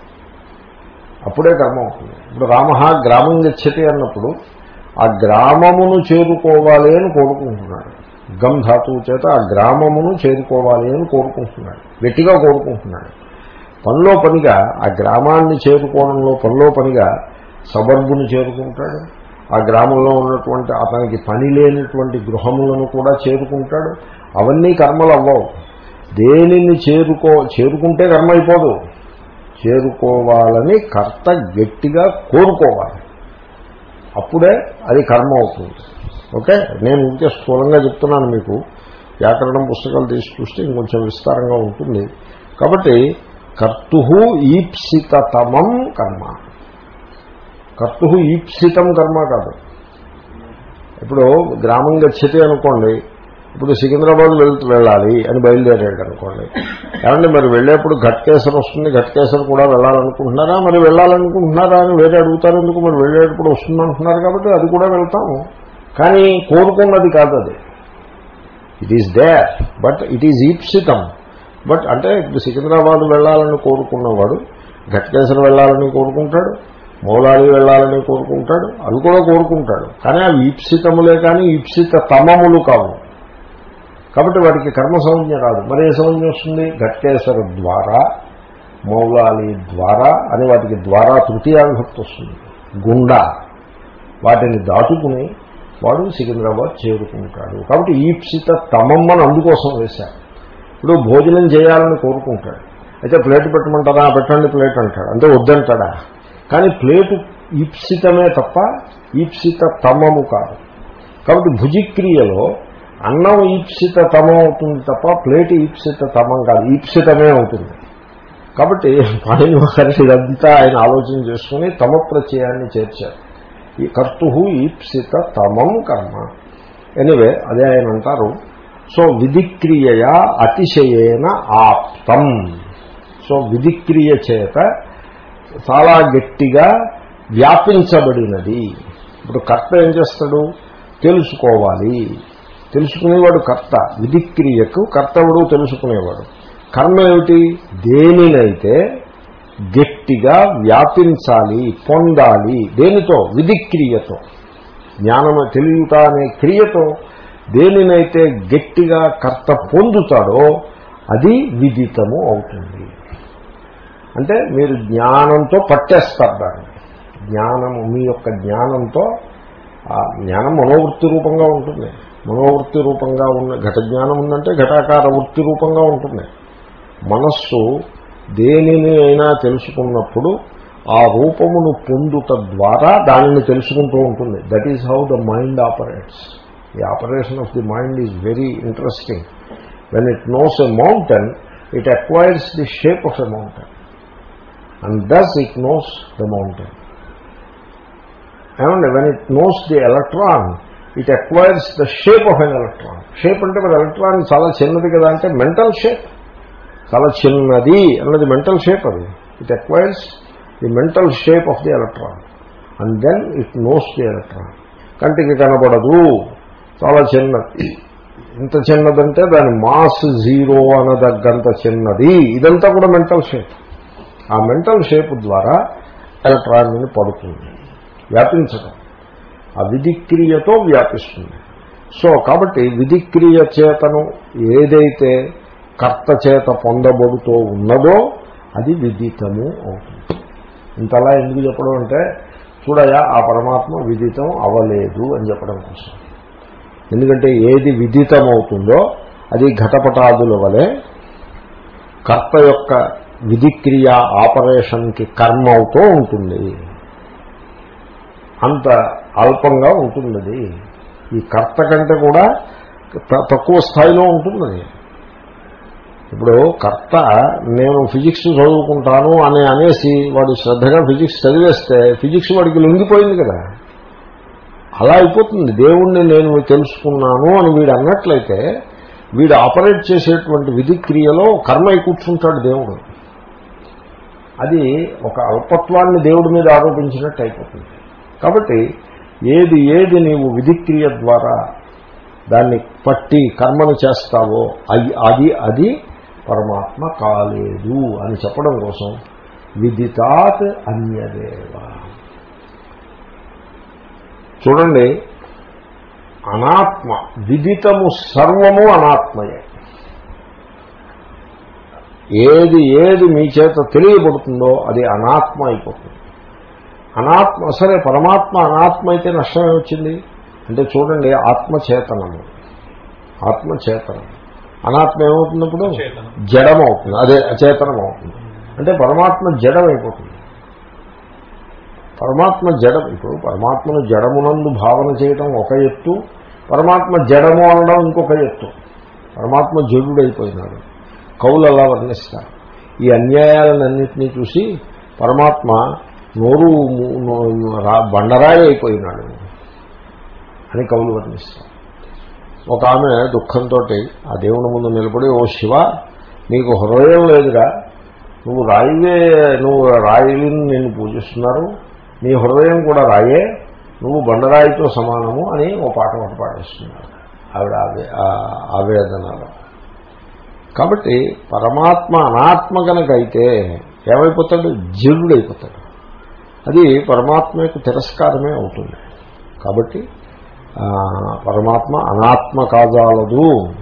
అప్పుడే కర్మ అవుతుంది. ఇప్పుడు రామ గ్రామం గచ్చతి అన్నప్పుడు ఆ గ్రామమును చేరుకోవాలి అని కోరుకుంటున్నాడు. గమ్ ధాతువు చేత ఆ గ్రామమును చేరుకోవాలి అని కోరుకుంటున్నాడు. గట్టిగా కోరుకుంటున్నాడు. పనిలో పనిగా ఆ గ్రామాన్ని చేరుకోవడంలో పనిలో పనిగా సబర్బును చేరుకుంటాడు. ఆ గ్రామంలో ఉన్నటువంటి అతనికి పని లేనటువంటి గృహములను కూడా చేరుకుంటాడు. అవన్నీ కర్మలు అవ్వవు. దేనిని చేరుకో చేరుకుంటే కర్మ అయిపోదు. చేరుకోవాలని కర్త గట్టిగా కోరుకోవాలి. అప్పుడే అది కర్మ అవుతుంది. ఓకే? నేను ఇంకే స్థూలంగా చెప్తున్నాను మీకు. వ్యాకరణం పుస్తకాలు తీసి చూస్తే ఇంకొంచెం విస్తారంగా ఉంటుంది. కాబట్టి కర్తు ఈప్సితమం కర్మ. కర్తు ఈప్సితం కర్మ కాదు. ఇప్పుడు గ్రామం గచ్చితే అనుకోండి ఇప్పుడు సికింద్రాబాద్ వెళ్తూ వెళ్ళాలి అని బయలుదేరాడు అనుకోండి. ఏమంటే మరి వెళ్ళేప్పుడు ఘట్కేసర్ వస్తుంది ఘట్కేసర్ కూడా వెళ్ళాలనుకుంటున్నారా? మరి వెళ్ళాలనుకుంటున్నారా అని వేరే అడుగుతారు ఎందుకు? మరి వెళ్ళేటప్పుడు వస్తుంది అంటున్నారు కాబట్టి అది కూడా వెళ్తాము. కానీ కోరుకున్నది కాదు అది. It is there but it is ఈప్సితం but అంటే ఇప్పుడు సికింద్రాబాద్ వెళ్ళాలని కోరుకున్నవాడు ఘట్కేసర్ వెళ్ళాలని కోరుకుంటాడు మౌలాలి వెళ్ళాలని కోరుకుంటాడు అవి కూడా కోరుకుంటాడు. కానీ అవి ఈప్సితములే కానీ ఈప్సిత తమములు కావు. కాబట్టి వాడికి కర్మ సంజ్ఞ రాదు మరి ఏ సంజ్ఞ వస్తుంది? ఘట్టేశ్వర ద్వారా మౌలాలి ద్వారా అని వాటికి ద్వారా తృతీయావిభక్తి వస్తుంది. గుండా. వాటిని దాటుకుని వాడు సికింద్రాబాద్ చేరుకుంటాడు. కాబట్టి ఈప్సిత తమమ్మని అందుకోసం వేశారు. ఇప్పుడు భోజనం చేయాలని కోరుకుంటాడు. అయితే ప్లేట్ పెట్టమంటారా? పెట్టండి ప్లేట్ అంటాడు. అంటే వద్దంటాడా? కానీ ప్లేటు ఈప్సితమే తప్ప ఈప్సిత తమము కాదు. కాబట్టి భుజిక్రియలో అన్నం ఈప్సిత తమం అవుతుంది తప్ప ప్లేట్ ఈప్సిత తమం కాదు. ఈప్సితమే అవుతుంది. కాబట్టి పాణిని మహర్షి ఇదంతా ఆయన ఆలోచన చేసుకుని తమ ప్రత్యయాన్ని చేర్చారు. ఈ కర్తు ఈప్సిత తమం కర్మ. ఎనివే అదే ఆయన అంటారు. సో విధిక్రియ అతిశయేన ఆప్తం. సో విధిక్రియ చేత చాలా గట్టిగా వ్యాపించబడినది. ఇప్పుడు కర్త ఏం చేస్తాడు? తెలుసుకోవాలి. తెలుసుకునేవాడు కర్త విధిక్రియకు కర్తవుడు తెలుసుకునేవాడు. కర్మ ఏమిటి? దేనినైతే గట్టిగా వ్యాపించాలి పొందాలి దేనితో? విధిక్రియతో. జ్ఞానము తెలియట అనే క్రియతో. దేనినైతే గట్టిగా కర్త పొందుతాడో అది విదితము అవుతుంది. అంటే మీరు జ్ఞానంతో పట్టేస్తారు దాన్ని. జ్ఞానము మీ యొక్క జ్ఞానంతో ఆ జ్ఞానం మనోవృత్తి రూపంగా ఉంటుంది. మనోవృత్తి రూపంగా ఉన్న ఘట జ్ఞానం ఉందంటే ఘటాకార వృత్తి రూపంగా ఉంటుంది. మనస్సు దేనిని అయినా తెలుసుకున్నప్పుడు ఆ రూపమును పొందుట ద్వారా దానిని తెలుసుకుంటూ ఉంటుంది. That is how the mind operates the operation of the mind is very interesting when it knows a mountain it acquires the shape of a mountain and thus it knows the mountain ఏమండి? When it knows the electron it acquires the shape of an electron shape అంటే మరి electron చాలా చిన్నది కదా అంటే mental shape చాలా చిన్నది అన్నది మెంటల్ షేప్ అది. It acquires the mental shape of the electron and then it knows the electron కంటికి కనబడదు. చాలా చిన్నది. ఇంత చిన్నదంటే దాని మాస్ జీరో అనదగ్గంత చిన్నది. ఇదంతా కూడా మెంటల్ షేప్ ఆ మెంటల్ షేప్ ద్వారా ఎలక్ట్రాన్ని పడుతుంది. వ్యాపించడం ఆ విధిక్రియతో వ్యాపిస్తుంది. సో కాబట్టి విధిక్రియ చేతను ఏదైతే కర్త చేత పొందబడుతూ ఉన్నదో అది విదితము అవుతుంది. ఇంతలా ఎందుకు చెప్పడం అంటే చూడయా ఆ పరమాత్మ విదితం అవలేదు అని చెప్పడం కోసం. ఎందుకంటే ఏది విదితమవుతుందో అది ఘటపటాదుల వలె కర్త యొక్క విధిక్రియ ఆపరేషన్కి కర్మ అవుతూ ఉంటుంది. అంత అల్పంగా ఉంటుంది ఈ కర్త కంటే కూడా తక్కువ స్థాయిలో ఉంటుంది ఇప్పుడు కర్త నేను ఫిజిక్స్ చదువుకుంటాను అని అనేసి వాడు శ్రద్ధగా ఫిజిక్స్ చదివేస్తే ఫిజిక్స్ వాడికి లొంగిపోయింది కదా. అలా అయిపోతుంది. దేవుణ్ణి నేను తెలుసుకున్నాను అని వీడు అన్నట్లయితే వీడు ఆపరేట్ చేసేటువంటి విధి క్రియలో కర్మ కూర్చుంటాడు దేవుడు. అది ఒక అల్పత్వాన్ని దేవుడి మీద ఆరోపించినట్టు అయిపోతుంది. కాబట్టి ఏది ఏది నీవు విధిక్రియ ద్వారా దాన్ని పట్టి కర్మను చేస్తావో అది అది అది పరమాత్మ కాలేదు అని చెప్పడం కోసం విదితాత్ అన్యదేవ. చూడండి అనాత్మ విదితము సర్వము అనాత్మయే. ఏది ఏది మీ చేత తెలియబడుతుందో అది అనాత్మ అయిపోతుంది. అనాత్మ సరే పరమాత్మ అనాత్మ అయితే నష్టమే వచ్చింది అంటే చూడండి ఆత్మచేతనము. ఆత్మచేతనం. అనాత్మ ఏమవుతున్నప్పుడు చేతనం. జడం అవుతుంది అదే అచేతనం అవుతుంది అంటే పరమాత్మ జడం అయిపోతుంది పరమాత్మ జడం ఇప్పుడు పరమాత్మను జడమునందు భావన చేయడం ఒక ఎత్తు పరమాత్మ జడము అనడం ఇంకొక ఎత్తు. పరమాత్మ జడుడైపోయినాడు. కవులు అలా వర్ణిస్తారు. ఈ అన్యాయాలన్నింటినీ చూసి పరమాత్మ నోరు నో- రా- బండరాయి అయిపోయినాడు. అని కవులు వర్ణిస్తారు. ఒక ఆమె దుఃఖంతో ఆ దేవుని ముందు నిలబడి ఓ శివ నీకు హృదయం లేదురా. నువ్వు రాయివే నువ్వు రాయిని నేను పూజిస్తున్నారు. నీ హృదయం కూడా రాయే. నువ్వు బండరాయితో సమానము అని ఓ పాట ఒకటి పాటిస్తున్నారు ఆవిడ ఆవేదనలో. కాబట్టి పరమాత్మ అనాత్మ కనుక అయితే ఏమైపోతాడు? జీర్ణుడైపోతాడు. అది పరమాత్మ యొక్క తిరస్కారమే అవుతుంది. కాబట్టి పరమాత్మ అనాత్మ కాజాలదు.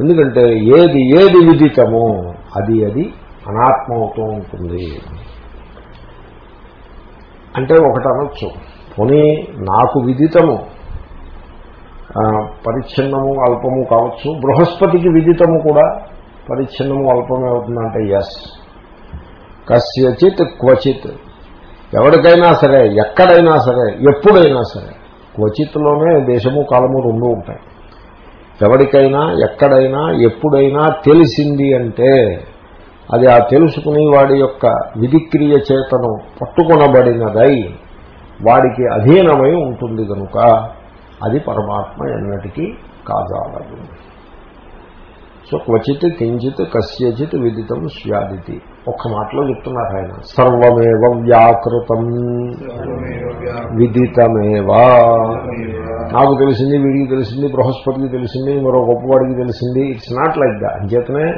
ఎందుకంటే ఏది ఏది విదితమో అది అది అనాత్మ అవుతూ ఉంటుంది. అంటే ఒకటి అనొచ్చు. పోనీ నాకు విదితము పరిచ్ఛిన్నము అల్పము కావచ్చు. బృహస్పతికి విదితము కూడా పరిచ్ఛిన్నము అల్పమే అవుతుందంటే ఎస్ కస్యచిత్ క్వచిత్. ఎవరికైనా సరే ఎక్కడైనా సరే ఎప్పుడైనా సరే క్వచిత్లోనే దేశము కాలము రెండు ఉంటాయి. ఎవరికైనా ఎక్కడైనా ఎప్పుడైనా తెలిసింది అంటే అది ఆ తెలుసుకుని వాడి యొక్క విధిక్రియ చేతను పట్టుకొనబడినదై వాడికి అధీనమై ఉంటుంది కనుక అది పరమాత్మ ఎన్నటికీ కాజాలదు. సో క్వచిత్ కించిత్ కస్యచిత్ విదితం స్యాదితి. ఒక్క మాటలో చెప్తున్నారు ఆయన. సర్వమేవ వ్యాకృతం. విదితమేవా. నాకు తెలిసింది వీడికి తెలిసింది బృహస్పతికి తెలిసింది మరో గొప్పవాడికి తెలిసింది. ఇట్స్ నాట్ లైక్ దా అంచేతనే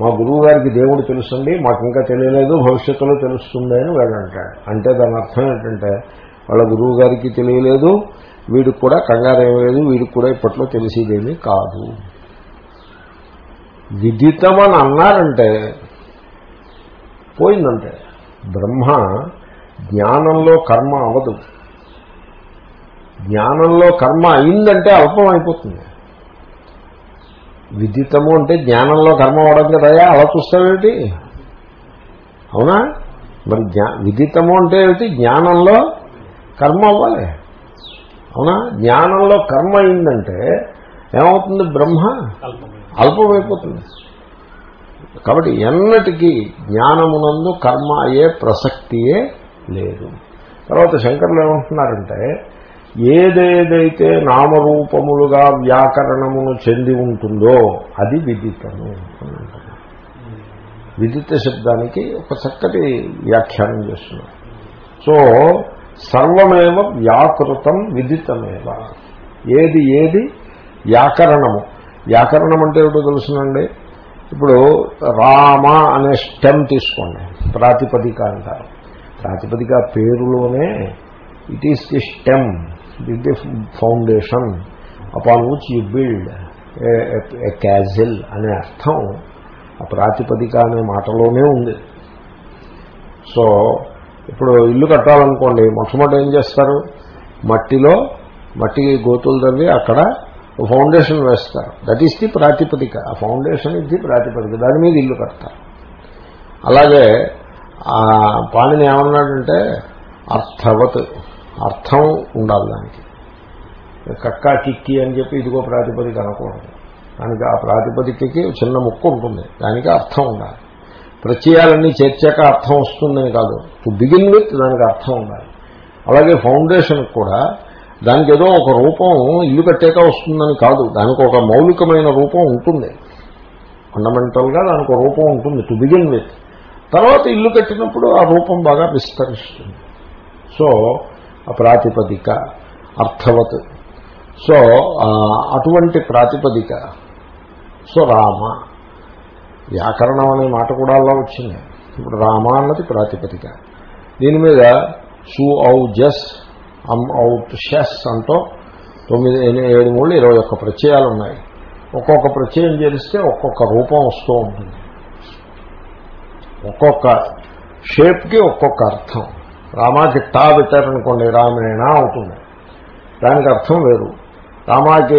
మా గురువు గారికి దేవుడు తెలుసండి మాకు ఇంకా తెలియలేదు భవిష్యత్తులో తెలుస్తుంది అని వాడు అంటాడు. అంటే దాని అర్థం ఏంటంటే వాళ్ళ గురువు గారికి తెలియలేదు వీడికి కూడా కంగారు ఏమీ లేదు వీడికి కూడా ఇప్పట్లో తెలిసేదేమీ కాదు. విదితమని అన్నారంటే పోయిందంటే. బ్రహ్మ జ్ఞానంలో కర్మ అవదు. జ్ఞానంలో కర్మ అయిందంటే అల్పం అయిపోతుంది. విదితము అంటే జ్ఞానంలో కర్మ అవడం కదయా? అలా చూస్తావేమిటి? అవునా? మరి జ్ఞా విదితము అంటే ఏమిటి? జ్ఞానంలో కర్మ అవ్వాలి. అవునా? జ్ఞానంలో కర్మ అయిందంటే ఏమవుతుంది బ్రహ్మ? అల్పమైన అల్పమైపోతుంది. కాబట్టి ఎన్నటికీ జ్ఞానమునందు కర్మ అయ్యే ప్రసక్తియే లేదు. తర్వాత శంకర్లు ఏమంటున్నారంటే ఏదేదైతే నామరూపములుగా వ్యాకరణమును చెంది ఉంటుందో అది విదితము విదిత శబ్దానికి ఒక చక్కటి వ్యాఖ్యానం చేస్తున్నాం సో సర్వమేవ వ్యాకృతం విదితమేవ. ఏది ఏది? వ్యాకరణము. వ్యాకరణం అంటే ఏమిటో తెలుసునండి. ఇప్పుడు రామ అనే స్టెమ్ తీసుకోండి. ప్రాతిపదిక అంటారు. ప్రాతిపదిక పేరులోనే it is the stem it the foundation upon which you build a castle అనే అర్థం ఆ ప్రాతిపదిక అనే మాటలోనే ఉంది. సో ఇప్పుడు ఇల్లు కట్టాలనుకోండి మొట్టమొదటి ఏం చేస్తారు? మట్టిలో మట్టి గోతులు తవ్వి అక్కడ ఫౌండేషన్ వేస్తారు దట్ ఈస్ ది ప్రాతిపదిక ఆ ఫౌండేషన్ ఇస్ ది ప్రాతిపదిక దాని మీద ఇల్లు కడతారు అలాగే ఆ పాణిని ఏమన్నాడంటే అర్థవత్. అర్థం ఉండాలి దానికి. కక్కా కిక్కి అని చెప్పి ఇదిగో ప్రాతిపదిక అనకూడదు. దానికి ఆ ప్రాతిపదికకి చిన్న ముక్కు ఉంటుంది. దానికి అర్థం ఉండాలి. ప్రత్యయాలన్నీ చేర్చాక అర్థం వస్తుందని కాదు. టు బిగిన్ విత్ దానికి అర్థం ఉండాలి. అలాగే ఫౌండేషన్ కూడా దానికి ఏదో ఒక రూపం ఇల్లు కట్టాక వస్తుందని కాదు. దానికి ఒక మౌలికమైన రూపం ఉంటుంది. ఫండమెంటల్గా దానికి ఒక రూపం ఉంటుంది టు బిగిన్ విత్ తర్వాత ఇల్లు కట్టినప్పుడు ఆ రూపం బాగా విస్తరిస్తుంది. సో ఆ ప్రాతిపదిక అర్థవత్ సో అటువంటి ప్రాతిపదిక. సో రామ. వ్యాకరణం అనే మాట కూడా అలా వచ్చింది. ఇప్పుడు రామ అన్నది ప్రాతిపదిక. దీని మీద సు ఔ జస్ అమ్ ఔట్ షెస్ అంటూ తొమ్మిది ఏడు మూడు ఇరవై ఒక్క ప్రత్యయాలు ఉన్నాయి ఒక్కొక్క ప్రత్యయం చేరిస్తే ఒక్కొక్క రూపం వస్తూ ఉంటుంది. ఒక్కొక్క షేప్కి ఒక్కొక్క అర్థం. రామాకి టా పెట్టారనుకోండి రామేణ అవుతుంది. దానికి అర్థం వేరు. రామాకి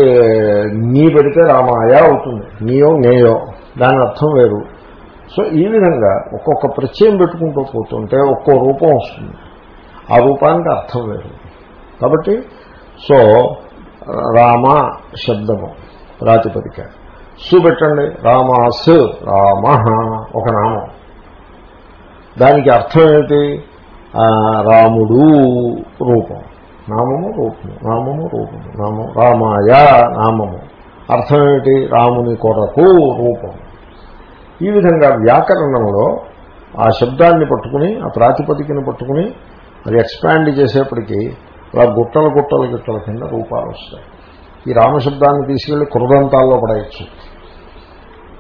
నీ పెడితే రామాయ అవుతుంది. నీయో నేయో దాని అర్థం వేరు. సో ఈ విధంగా ఒక్కొక్క ప్రత్యయం పెట్టుకుంటూ పోతుంటే ఒక్కో రూపం వస్తుంది. ఆ రూపానికి అర్థం వేరు. కాబట్టి సో రామ శబ్దము ప్రాతిపదిక సు పెట్టండి రామాస్ రామ ఒక నామం. దానికి అర్థం ఏమిటి? రాముడు రూపం. నామము రూపము నామము రూపము నామం రామాయ నామము. అర్థం ఏమిటి? రాముని కొరకు రూపం. ఈ విధంగా వ్యాకరణంలో ఆ శబ్దాన్ని పట్టుకుని ఆ ప్రాతిపదికను పట్టుకుని అది ఎక్స్పాండ్ చేసేప్పటికీ అలా గుట్టల గుట్టల గుట్టల కింద రూపాలు వస్తాయి. ఈ రామశబ్దాన్ని తీసుకెళ్ళి కృదంతాల్లో పడేయచ్చు.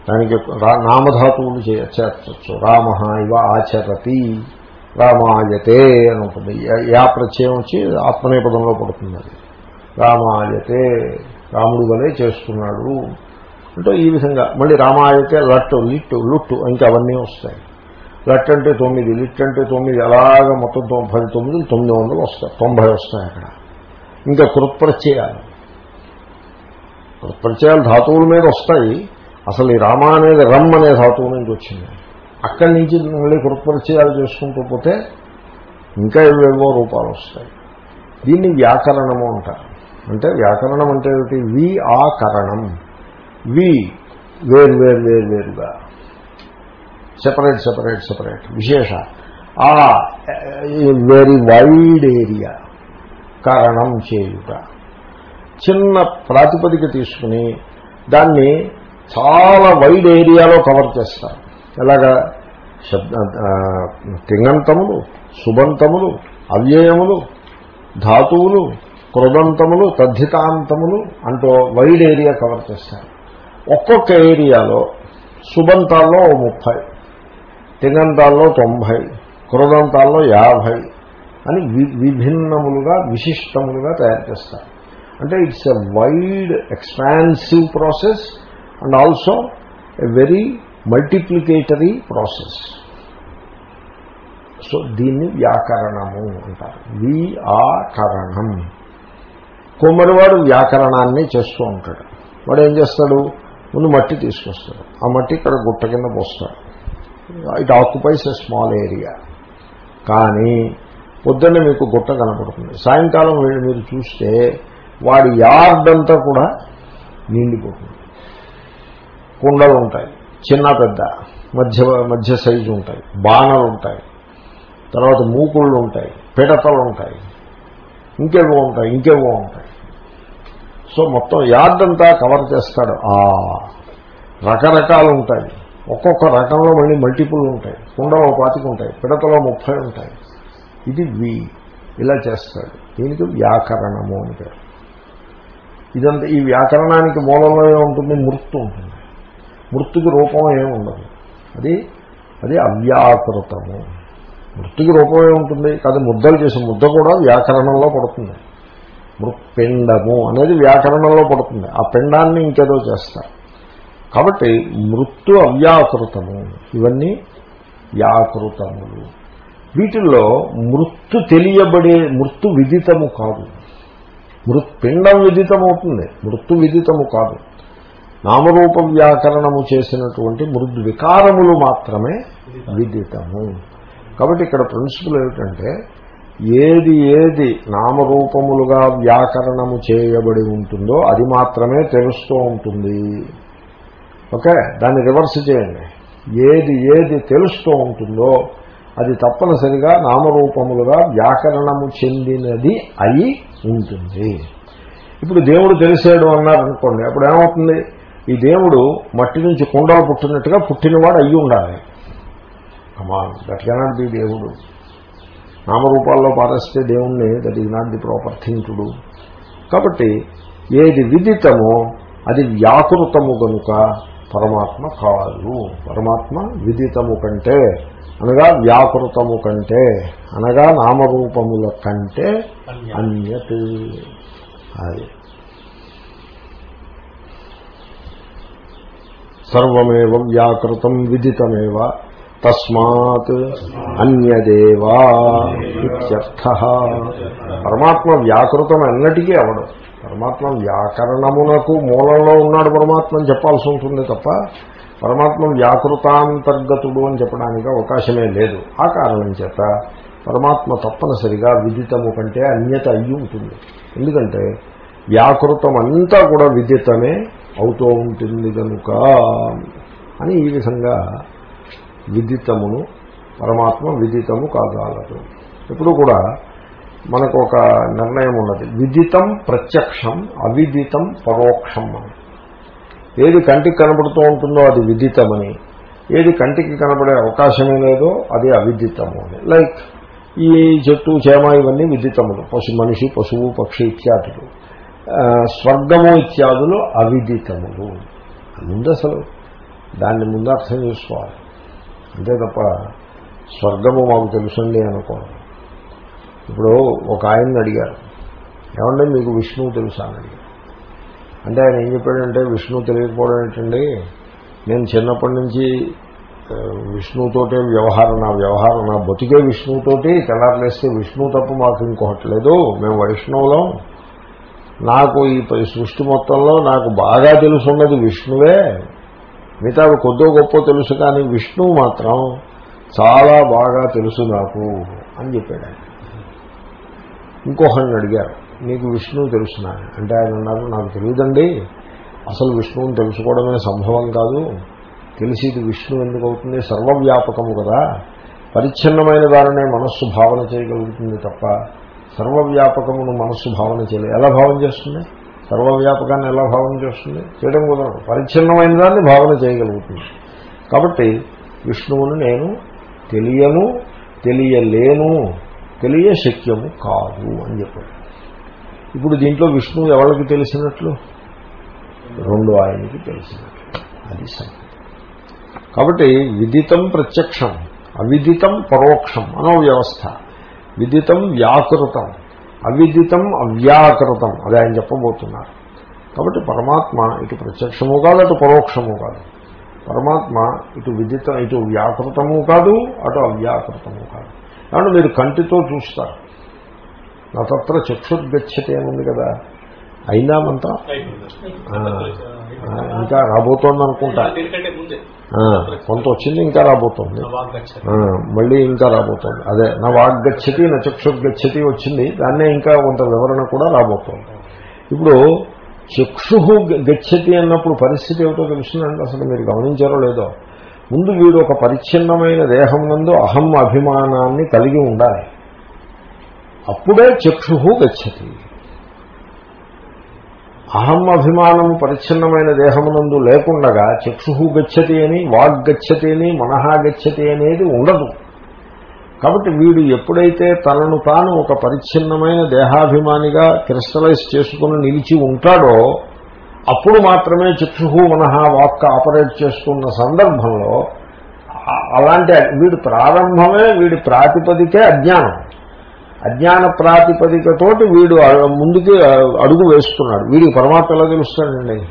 దానికి రా- నామధాతువులు చేర్చచ్చు. రామ ఇవ ఆచరతి రామాయతే అని ఉంటుంది. యా- ప్రత్యయం వచ్చి ఆత్మనేపథంలో పడుతుంది అది. రామాయతే రాముడు వలే చేస్తున్నాడు. అంటే ఈ విధంగా మళ్ళీ రామాయతే లట్టు లిట్టు లుట్టు ఇంకా అవన్నీ వస్తాయి. లెట్ అంటే తొమ్మిది లిట్ అంటే తొమ్మిది అలాగ మొత్తం పది తొమ్మిది తొమ్మిది వందలు వస్తాయి తొంభై వస్తాయి అక్కడ. ఇంకా కృత్ప్రత్యయాలు కృత్ప్రత్యయాలు ధాతువుల మీద వస్తాయి. అసలు ఈ రామ అనేది రమ్ అనే ధాతువు నుంచి వచ్చింది. అక్కడి నుంచి మళ్ళీ కృత్ప్రత్యయాలు చేసుకుంటూ పోతే ఇంకా ఏవేవో రూపాలు వస్తాయి. దీన్ని వ్యాకరణము అంటారు. అంటే వ్యాకరణం అంటే ఏమిటి? వి ఆకరణం వి వేరు వేరు వేరు వేరుగా. సెపరేట్ సెపరేట్ సెపరేట్ విశేష. ఆ వెరీ వైడ్ ఏరియా కారణం చేయుట. చిన్న ప్రాతిపదిక తీసుకుని దాన్ని చాలా వైడ్ ఏరియాలో కవర్ చేస్తారు. ఎలాగా? శబ్ద తింగంతములు సుబంతములు అవ్యయములు ధాతువులు కృదంతములు తద్ధితాంతములు అంటూ వైడ్ ఏరియా కవర్ చేస్తారు. ఒక్కొక్క ఏరియాలో సుబంతాల్లో ఓ ముప్పై. తింగంతాల్లో తొంభై కృదంతాల్లో యాభై అని వి- విభిన్నములుగా విశిష్టములుగా తయారు చేస్తారు. అంటే it's a wide expansive process and also a very multiplicatory process. So దీన్ని వ్యాకరణము అంటారు. విఆకరణం కొమ్మరివాడు వ్యాకరణాన్ని చేస్తూ ఉంటాడు. వాడు ఏం చేస్తాడు? ముందు మట్టి తీసుకొస్తాడు. ఆ మట్టి ఇక్కడ గుట్ట కింద పోస్తాడు. It occupies a small area కానీ పొద్దున్నే మీకు గుట్ట కనపడుతుంది. సాయంకాలం వెళ్ళి మీరు చూస్తే వాడి యార్డ్ అంతా కూడా నిండిపోతుంది. కుండలు ఉంటాయి. చిన్న పెద్ద మధ్య మధ్య సైజు ఉంటాయి. బాణలు ఉంటాయి. తర్వాత మూకుళ్ళు ఉంటాయి. పిడతలు ఉంటాయి. ఇంకేవో ఉంటాయి ఇంకేవో ఉంటాయి. సో మొత్తం యార్డ్ అంతా కవర్ చేస్తాడు ఆ రకరకాలు ఉంటాయి. ఒక్కొక్క రకంలో మళ్ళీ మల్టిపుల్ ఉంటాయి. కుండలో పాతికి ఉంటాయి. పిడతలో ముప్పై ఉంటాయి. ఇది వి. ఇలా చేస్తాడు. దీనికి వ్యాకరణము అని పేరు. ఇదంతా ఈ వ్యాకరణానికి మూలంలో ఏముంటుంది మృత్తు ఉంటుంది. మృత్తుకి రూపం ఏముండదు ఉండదు. అది అది అవ్యాకృతము. మృతుకి రూపం ఏముంటుంది కాదు ముద్దలు చేసే ముద్ద కూడా వ్యాకరణంలో పడుతుంది. మృత్పిండము అనేది వ్యాకరణంలో పడుతుంది. ఆ పిండాన్ని ఇంకేదో చేస్తారు. కాబట్టి మృత్తు అవ్యాకృతము. ఇవన్నీ వ్యాకృతములు. వీటిల్లో మృత్తు తెలియబడే మృత్తు విదితము కాదు. మృత్పిండం విదితమవుతుంది. మృత్తు విదితము కాదు. నామరూప వ్యాకరణము చేసినటువంటి మృద్వికారములు మాత్రమే విదితము. కాబట్టి ఇక్కడ ప్రిన్సిపల్ ఏమిటంటే ఏది ఏది నామరూపములుగా వ్యాకరణము చేయబడి ఉంటుందో అది మాత్రమే తెలుస్తూ ఉంటుంది. ఓకే? దాన్ని రివర్స్ చేయండి. ఏది ఏది తెలుస్తూ ఉంటుందో అది తప్పనిసరిగా నామరూపములుగా వ్యాకరణము చెందినది అయి ఉంటుంది. ఇప్పుడు దేవుడు తెలిసాడు అన్నారనుకోండి అప్పుడు ఏమవుతుంది? ఈ దేవుడు మట్టి నుంచి కుండలు పుట్టినట్టుగా పుట్టినవాడు అయ్యి ఉండాలి. అమ్మా దట్ కెనాట్ బి దేవుడు. నామరూపాల్లో పారేస్తే దేవుణ్ణి that is not the proper thing to do కాబట్టి ఏది విదితమో అది వ్యాకృతము కనుక పరమాత్మ కాదు. పరమాత్మ విదితము కంటే అనగా వ్యాకృతము కంటే అనగా నామరూపముల కంటే అన్యత్. అది. సర్వమేవ వ్యాకృతం విదితమేవ తస్మాత్ అన్యదేవా పరమాత్మ వ్యాకృతం అన్నటికీ అవడం. పరమాత్మ వ్యాకరణమునకు మూలంలో ఉన్నాడు పరమాత్మ అని చెప్పాల్సి ఉంటుంది తప్ప పరమాత్మ వ్యాకృతాంతర్గతుడు అని చెప్పడానికి అవకాశమే లేదు. ఆ కారణం చేత పరమాత్మ తప్పనిసరిగా విదితము కంటే అన్యత అయ్యి ఉంటుంది. ఎందుకంటే వ్యాకృతం అంతా కూడా విదితమే అవుతూ ఉంటుంది కనుక అని ఈ విధంగా విదితమును పరమాత్మ విదితము కాగలదు. ఇప్పుడు కూడా మనకు ఒక నిర్ణయం ఉన్నది. విదితం ప్రత్యక్షం అవిదితం పరోక్షం అని. ఏది కంటికి కనబడుతూ ఉంటుందో అది విదితమని. ఏది కంటికి కనబడే అవకాశమే లేదో అది అవిదితము అని. లైక్ ఈ చెట్టు చేమ ఇవన్నీ విదితములు. పశు మనిషి పశువు పక్షి ఇత్యాదులు. స్వర్గము ఇత్యాదులు అవిదితములు. ముందు అసలు దాన్ని ముందు అర్థం చేసుకోవాలి. అంతే తప్ప స్వర్గము మాకు తెలుసండి అనుకోండి ఇప్పుడు ఒక ఆయన్ని అడిగారు ఏమంటే మీకు విష్ణువు తెలుసా? అని అడిగారు. అంటే ఆయన ఏం చెప్పాడంటే విష్ణువు తెలియకపోవడం ఏంటండి? నేను చిన్నప్పటి నుంచి విష్ణువుతోటే వ్యవహారం నా వ్యవహారం నా బతికే విష్ణువుతోటి తెల్లారులేస్తే విష్ణువు తప్ప మాకు ఇంకొకటి లేదు. మేము వైష్ణవులం. నాకు ఈ సృష్టి మొత్తంలో నాకు బాగా తెలుసున్నది విష్ణువే. మిగతా కొద్దో గొప్ప తెలుసు కానీ విష్ణువు మాత్రం చాలా బాగా తెలుసు నాకు అని చెప్పాడు ఆయన. ఇంకొకరిని అడిగారు. నీకు విష్ణువు తెలుసునా? అంటే ఆయన అన్నారు నాకు తెలియదండి. అసలు విష్ణువుని తెలుసుకోవడమే సంభవం కాదు. తెలిసేది విష్ణువు ఎందుకు అవుతుంది? సర్వవ్యాపకము కదా. పరిచ్ఛిన్నమైన దానినే మనస్సు భావన చేయగలుగుతుంది తప్ప సర్వవ్యాపకమును మనస్సు భావన చేయలేదు. ఎలా భావన చేస్తుంది? సర్వవ్యాపకాన్ని ఎలా భావన చేస్తుంది? చేయడం కుదరదు. పరిచ్ఛిన్నమైన దాన్ని భావన చేయగలుగుతుంది. కాబట్టి విష్ణువును నేను తెలియను తెలియలేను. తెలియశక్యము కాదు అని చెప్పాడు. ఇప్పుడు దీంట్లో విష్ణువు ఎవరికి తెలిసినట్లు? రెండు ఆయనకి తెలిసినట్లు. అది సంగతి. కాబట్టి విదితం ప్రత్యక్షం అవిదితం పరోక్షం అనో వ్యవస్థ. విదితం వ్యాకృతం అవిదితం అవ్యాకృతం అది ఆయన చెప్పబోతున్నారు. కాబట్టి పరమాత్మ ఇటు ప్రత్యక్షము కాదు అటు పరోక్షము కాదు. పరమాత్మ ఇటు విదితం ఇటు వ్యాకృతము కాదు అటు అవ్యాకృతము కాదు. కాబట్టి మీరు కంటితో చూస్తారు. నా తత్ర చక్షుర్గచ్చతే ఉంది కదా? అయిందామంతా ఇంకా రాబోతోంది అనుకుంటా. కొంత వచ్చింది ఇంకా రాబోతోంది. మళ్ళీ ఇంకా రాబోతోంది. అదే నా వాగ్గచ్చతి నా చక్షుర్గచ్చతి వచ్చింది దాన్నే ఇంకా కొంత వివరణ కూడా రాబోతోంది. ఇప్పుడు చక్షు గచ్చతి అన్నప్పుడు పరిస్థితి ఏమిటో తెలుస్తుందండి అసలు మీరు గమనించారో లేదో? ముందు వీడు ఒక పరిచ్ఛిన్నమైన దేహం నందు అహం అభిమానాన్ని కలిగి ఉండాలి. అప్పుడే చక్షు గచ్చతి. అహం అభిమానము పరిచ్ఛిన్నమైన దేహమునందు లేకుండగా చక్షు గచ్చతి అని వాగ్ గచ్చతి అని మనహా గచ్చతి అనేది ఉండదు. కాబట్టి వీడు ఎప్పుడైతే తనను తాను ఒక పరిచ్ఛిన్నమైన దేహాభిమానిగా క్రిస్టలైజ్ చేసుకుని నిలిచి ఉంటాడో అప్పుడు మాత్రమే చక్షు మనహ వాక్ ఆపరేట్ చేస్తున్న సందర్భంలో అలాంటి వీడి ప్రారంభమే వీడి ప్రాతిపదికే అజ్ఞానం. అజ్ఞాన ప్రాతిపదికతోటి వీడు ముందుకి అడుగు వేస్తున్నాడు. వీడికి పరమాత్మ ఎలా తెలుస్తాడండి?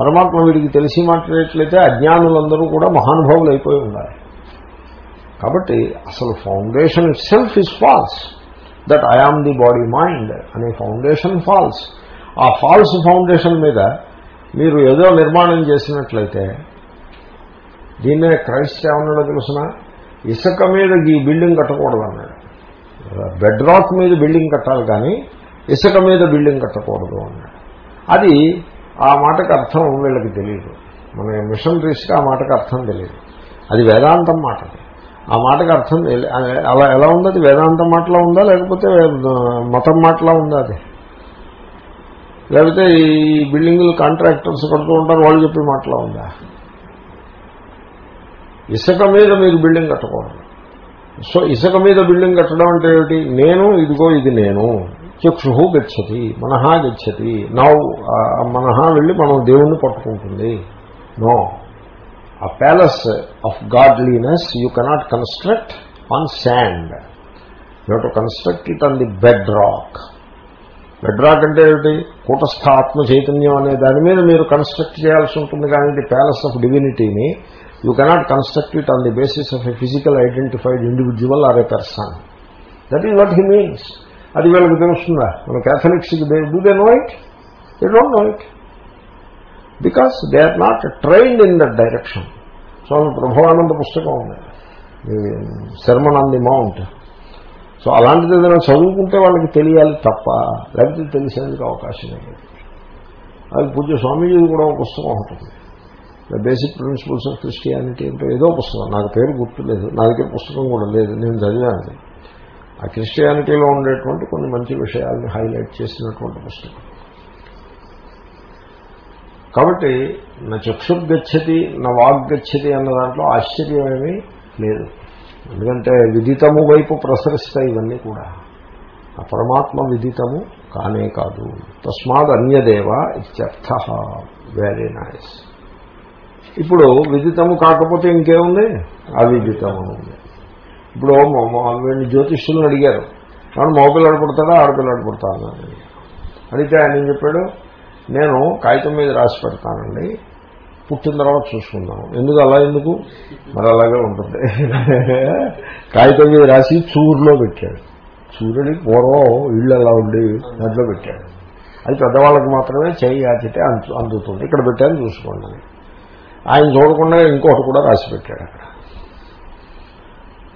పరమాత్మ వీడికి తెలిసి మాట్లాడేట్లయితే అజ్ఞానులందరూ కూడా మహానుభావులు అయిపోయి ఉండాలి. కాబట్టి అసలు foundation itself is false. That I am the body mind అనే ఫౌండేషన్ ఫాల్స్. ఆ ఫాల్స్ ఫౌండేషన్ మీద మీరు ఏదో నిర్మాణం చేసినట్లయితే దీన్నే క్రైస్ట్ ఏమన్నాడో తెలుసిన? ఇసుక మీద ఈ బిల్డింగ్ కట్టకూడదు అన్నాడు బెడ్ రాక్ మీద బిల్డింగ్ కట్టాలి కానీ ఇసుక మీద బిల్డింగ్ కట్టకూడదు అన్నాడు. అది ఆ మాటకు అర్థం వీళ్ళకి తెలియదు మన మిషనరీస్కి ఆ మాటకు అర్థం తెలియదు అది వేదాంతం మాట. ఆ మాటకు అర్థం అలా ఎలా ఉంది? అది వేదాంతం మాటలో ఉందా? లేకపోతే మతం మాటలో ఉందా అది? లేకపోతే ఈ బిల్డింగులు కాంట్రాక్టర్స్ కడుతూ ఉంటారు వాళ్ళు చెప్పే మాటలా ఉందా? ఇసుక మీద మీరు బిల్డింగ్ కట్టకూడదు. సో ఇసుక మీద బిల్డింగ్ కట్టడం అంటే ఏమిటి? నేను ఇదిగో ఇది నేను. చక్షు గచ్చతి మనహా గచ్చతి. నౌ మనహ వెళ్ళి మనం దేవుణ్ణి పట్టుకుంటుంది. నో. ఆ palace of godliness you cannot construct on sand you to construct it on the bed rock bedrock అంటే ఏమిటి? కూటస్థ ఆత్మ చైతన్యం అనే దాని మీద మీరు కన్స్ట్రక్ట్ చేయాల్సి ఉంటుంది కానీ palace of డివినిటీని you cannot construct it on the basis of a physical identified individual or a person that is what he means అది వీళ్ళకి తెలుస్తుందా? మన క్యాథలిక్స్కి do they know it they don't know it because they are not trained in that direction Swami Prabhavananda పుస్తకం ఉంది. Sermon on the Mount. So అలాంటిది ఏదైనా చదువుకుంటే వాళ్ళకి తెలియాలి తప్ప లేకపోతే తెలిసేందుకు అవకాశం లేదు. అది పూజ స్వామీజీ కూడా ఒక పుస్తకం ఉంటుంది. The basic principles of Christianity అంటే ఏదో పుస్తకం. నాకు పేరు గుర్తులేదు. నా దగ్గర పుస్తకం కూడా లేదు. నేను చదివాను. ఆ క్రిస్టియానిటీలో ఉండేటువంటి కొన్ని మంచి విషయాల్ని హైలైట్ చేసినటువంటి పుస్తకం. కాబట్టి నా చక్షుర్గచ్చతి నా వాగ్గచ్చతి అన్న దాంట్లో ఆశ్చర్యమేమీ లేదు. ఎందుకంటే విదితము వైపు ప్రసరిస్తాయి ఇవన్నీ కూడా. ఆ పరమాత్మ విదితము కానే కాదు. తస్మాద్ అన్యదేవ ఇత్యర్థ. వెరీ నైస్ ఇప్పుడు విదితము కాకపోతే ఇంకేముంది? అవిదితము ఉంది. ఇప్పుడు వీళ్ళు జ్యోతిష్యులను అడిగారు. కానీ మగపిల్లాడు పుడతాడా? ఆడపిల్లాడు పుడతాను అని అడిగితే ఆయన ఏం చెప్పాడు? నేను కాగితం మీద రాసి పెడతానండి. పుట్టిన తర్వాత చూసుకుందాం. ఎందుకు అలా ఎందుకు? మరి అలాగే ఉంటుంది. కాగితం రాసి చూరులో పెట్టాడు. చూరుని పూర్వం ఇళ్ళు అలా ఉండి దాంట్లో పెట్టాడు. అది పెద్దవాళ్ళకి మాత్రమే చేయి ఆచితే అందు అందుతుంది. ఇక్కడ పెట్టాను చూసుకోండి ఆయన చూడకుండా ఇంకొకటి కూడా రాసి పెట్టాడు అక్కడ.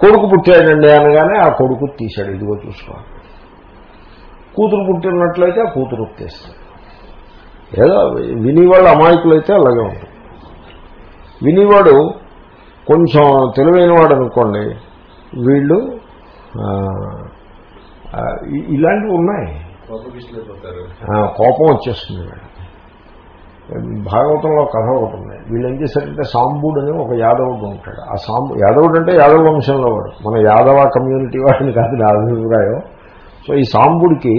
కొడుకు పుట్టాడండి అనగానే ఆ కొడుకు తీశాడు. ఇదిగో చూసుకోండి. కూతురు పుట్టినట్లయితే ఆ కూతురు తీస్తాడు ఏదో వినివాళ్ళు అమాయకులైతే అలాగే ఉంటుంది. వినివాడు కొంచెం తెలివైన వాడు అనుకోండి వీళ్ళు ఇలాంటివి ఉన్నాయి. కోపం వచ్చేస్తుంది వీళ్ళకి భాగవతంలో కథ ఒకటి ఉంది. వీళ్ళు ఏం చేశారంటే సాంబుడు అని ఒక యాదవుడు ఉంటాడు. ఆ సాంబు యాదవుడు అంటే యాదవ వంశంలో వాడు. మన యాదవ కమ్యూనిటీ వాడిని కాదు నా అభిప్రాయం. సో ఈ సాంబుడికి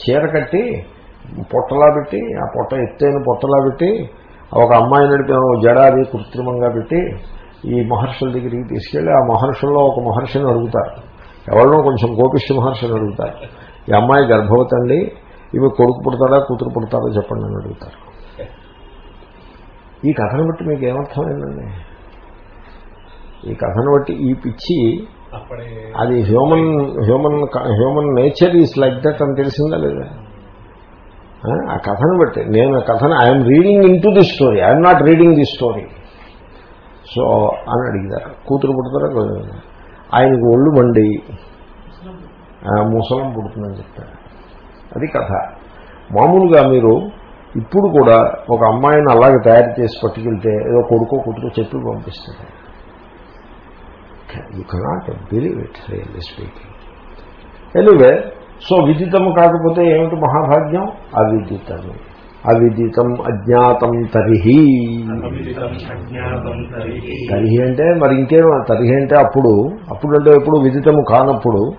చీర కట్టి పొట్టలా పెట్టి ఆ పొట్ట ఎత్తైన పొట్టలా పెట్టి ఒక అమ్మాయి నడిపిన జడాది కృత్రిమంగా పెట్టి ఈ మహర్షుల దగ్గరికి తీసుకెళ్ళి ఆ మహర్షుల్లో ఒక మహర్షిని అడుగుతారు. ఎవరినో కొంచెం గోపిష్ఠ మహర్షిని అడుగుతారు. ఈ అమ్మాయి గర్భవతి అండి ఇవి కొడుకు పుడతాడా కూతురు పుడతాడా చెప్పండి అని అడుగుతారు. ఈ కథను బట్టి మీకు ఏమర్థమైందండి ఈ కథను బట్టి ఈ పిచ్చి అది human human human nature is like that అని తెలిసిందా లేదా? ఆ, కథను బట్టి. నేను ఆ కథను I'm reading in to the story I'm not reading the story so అని అడిగారు. కూతురు పుడతారా? ఆయనకు ఒళ్ళు మండి. ముసలం పుడుతుందని చెప్తారు అది కథ. మామూలుగా మీరు ఇప్పుడు కూడా ఒక అమ్మాయిని అలాగే తయారు చేసి పట్టుకెళ్తే ఏదో కొడుకో కూతురు చెప్పి పంపిస్తారు. You cannot believe it really speaking anyway so విదితము కాకపోతే ఏమిటి మహాభాగ్యం? అవిదితము. అవిదితం అజ్ఞాతం తరిహి. తరిహి. అంటే మరి ఇంకేం? తరిహి అంటే అప్పుడు. అప్పుడు అంటే ఎప్పుడు విదితము కానప్పుడు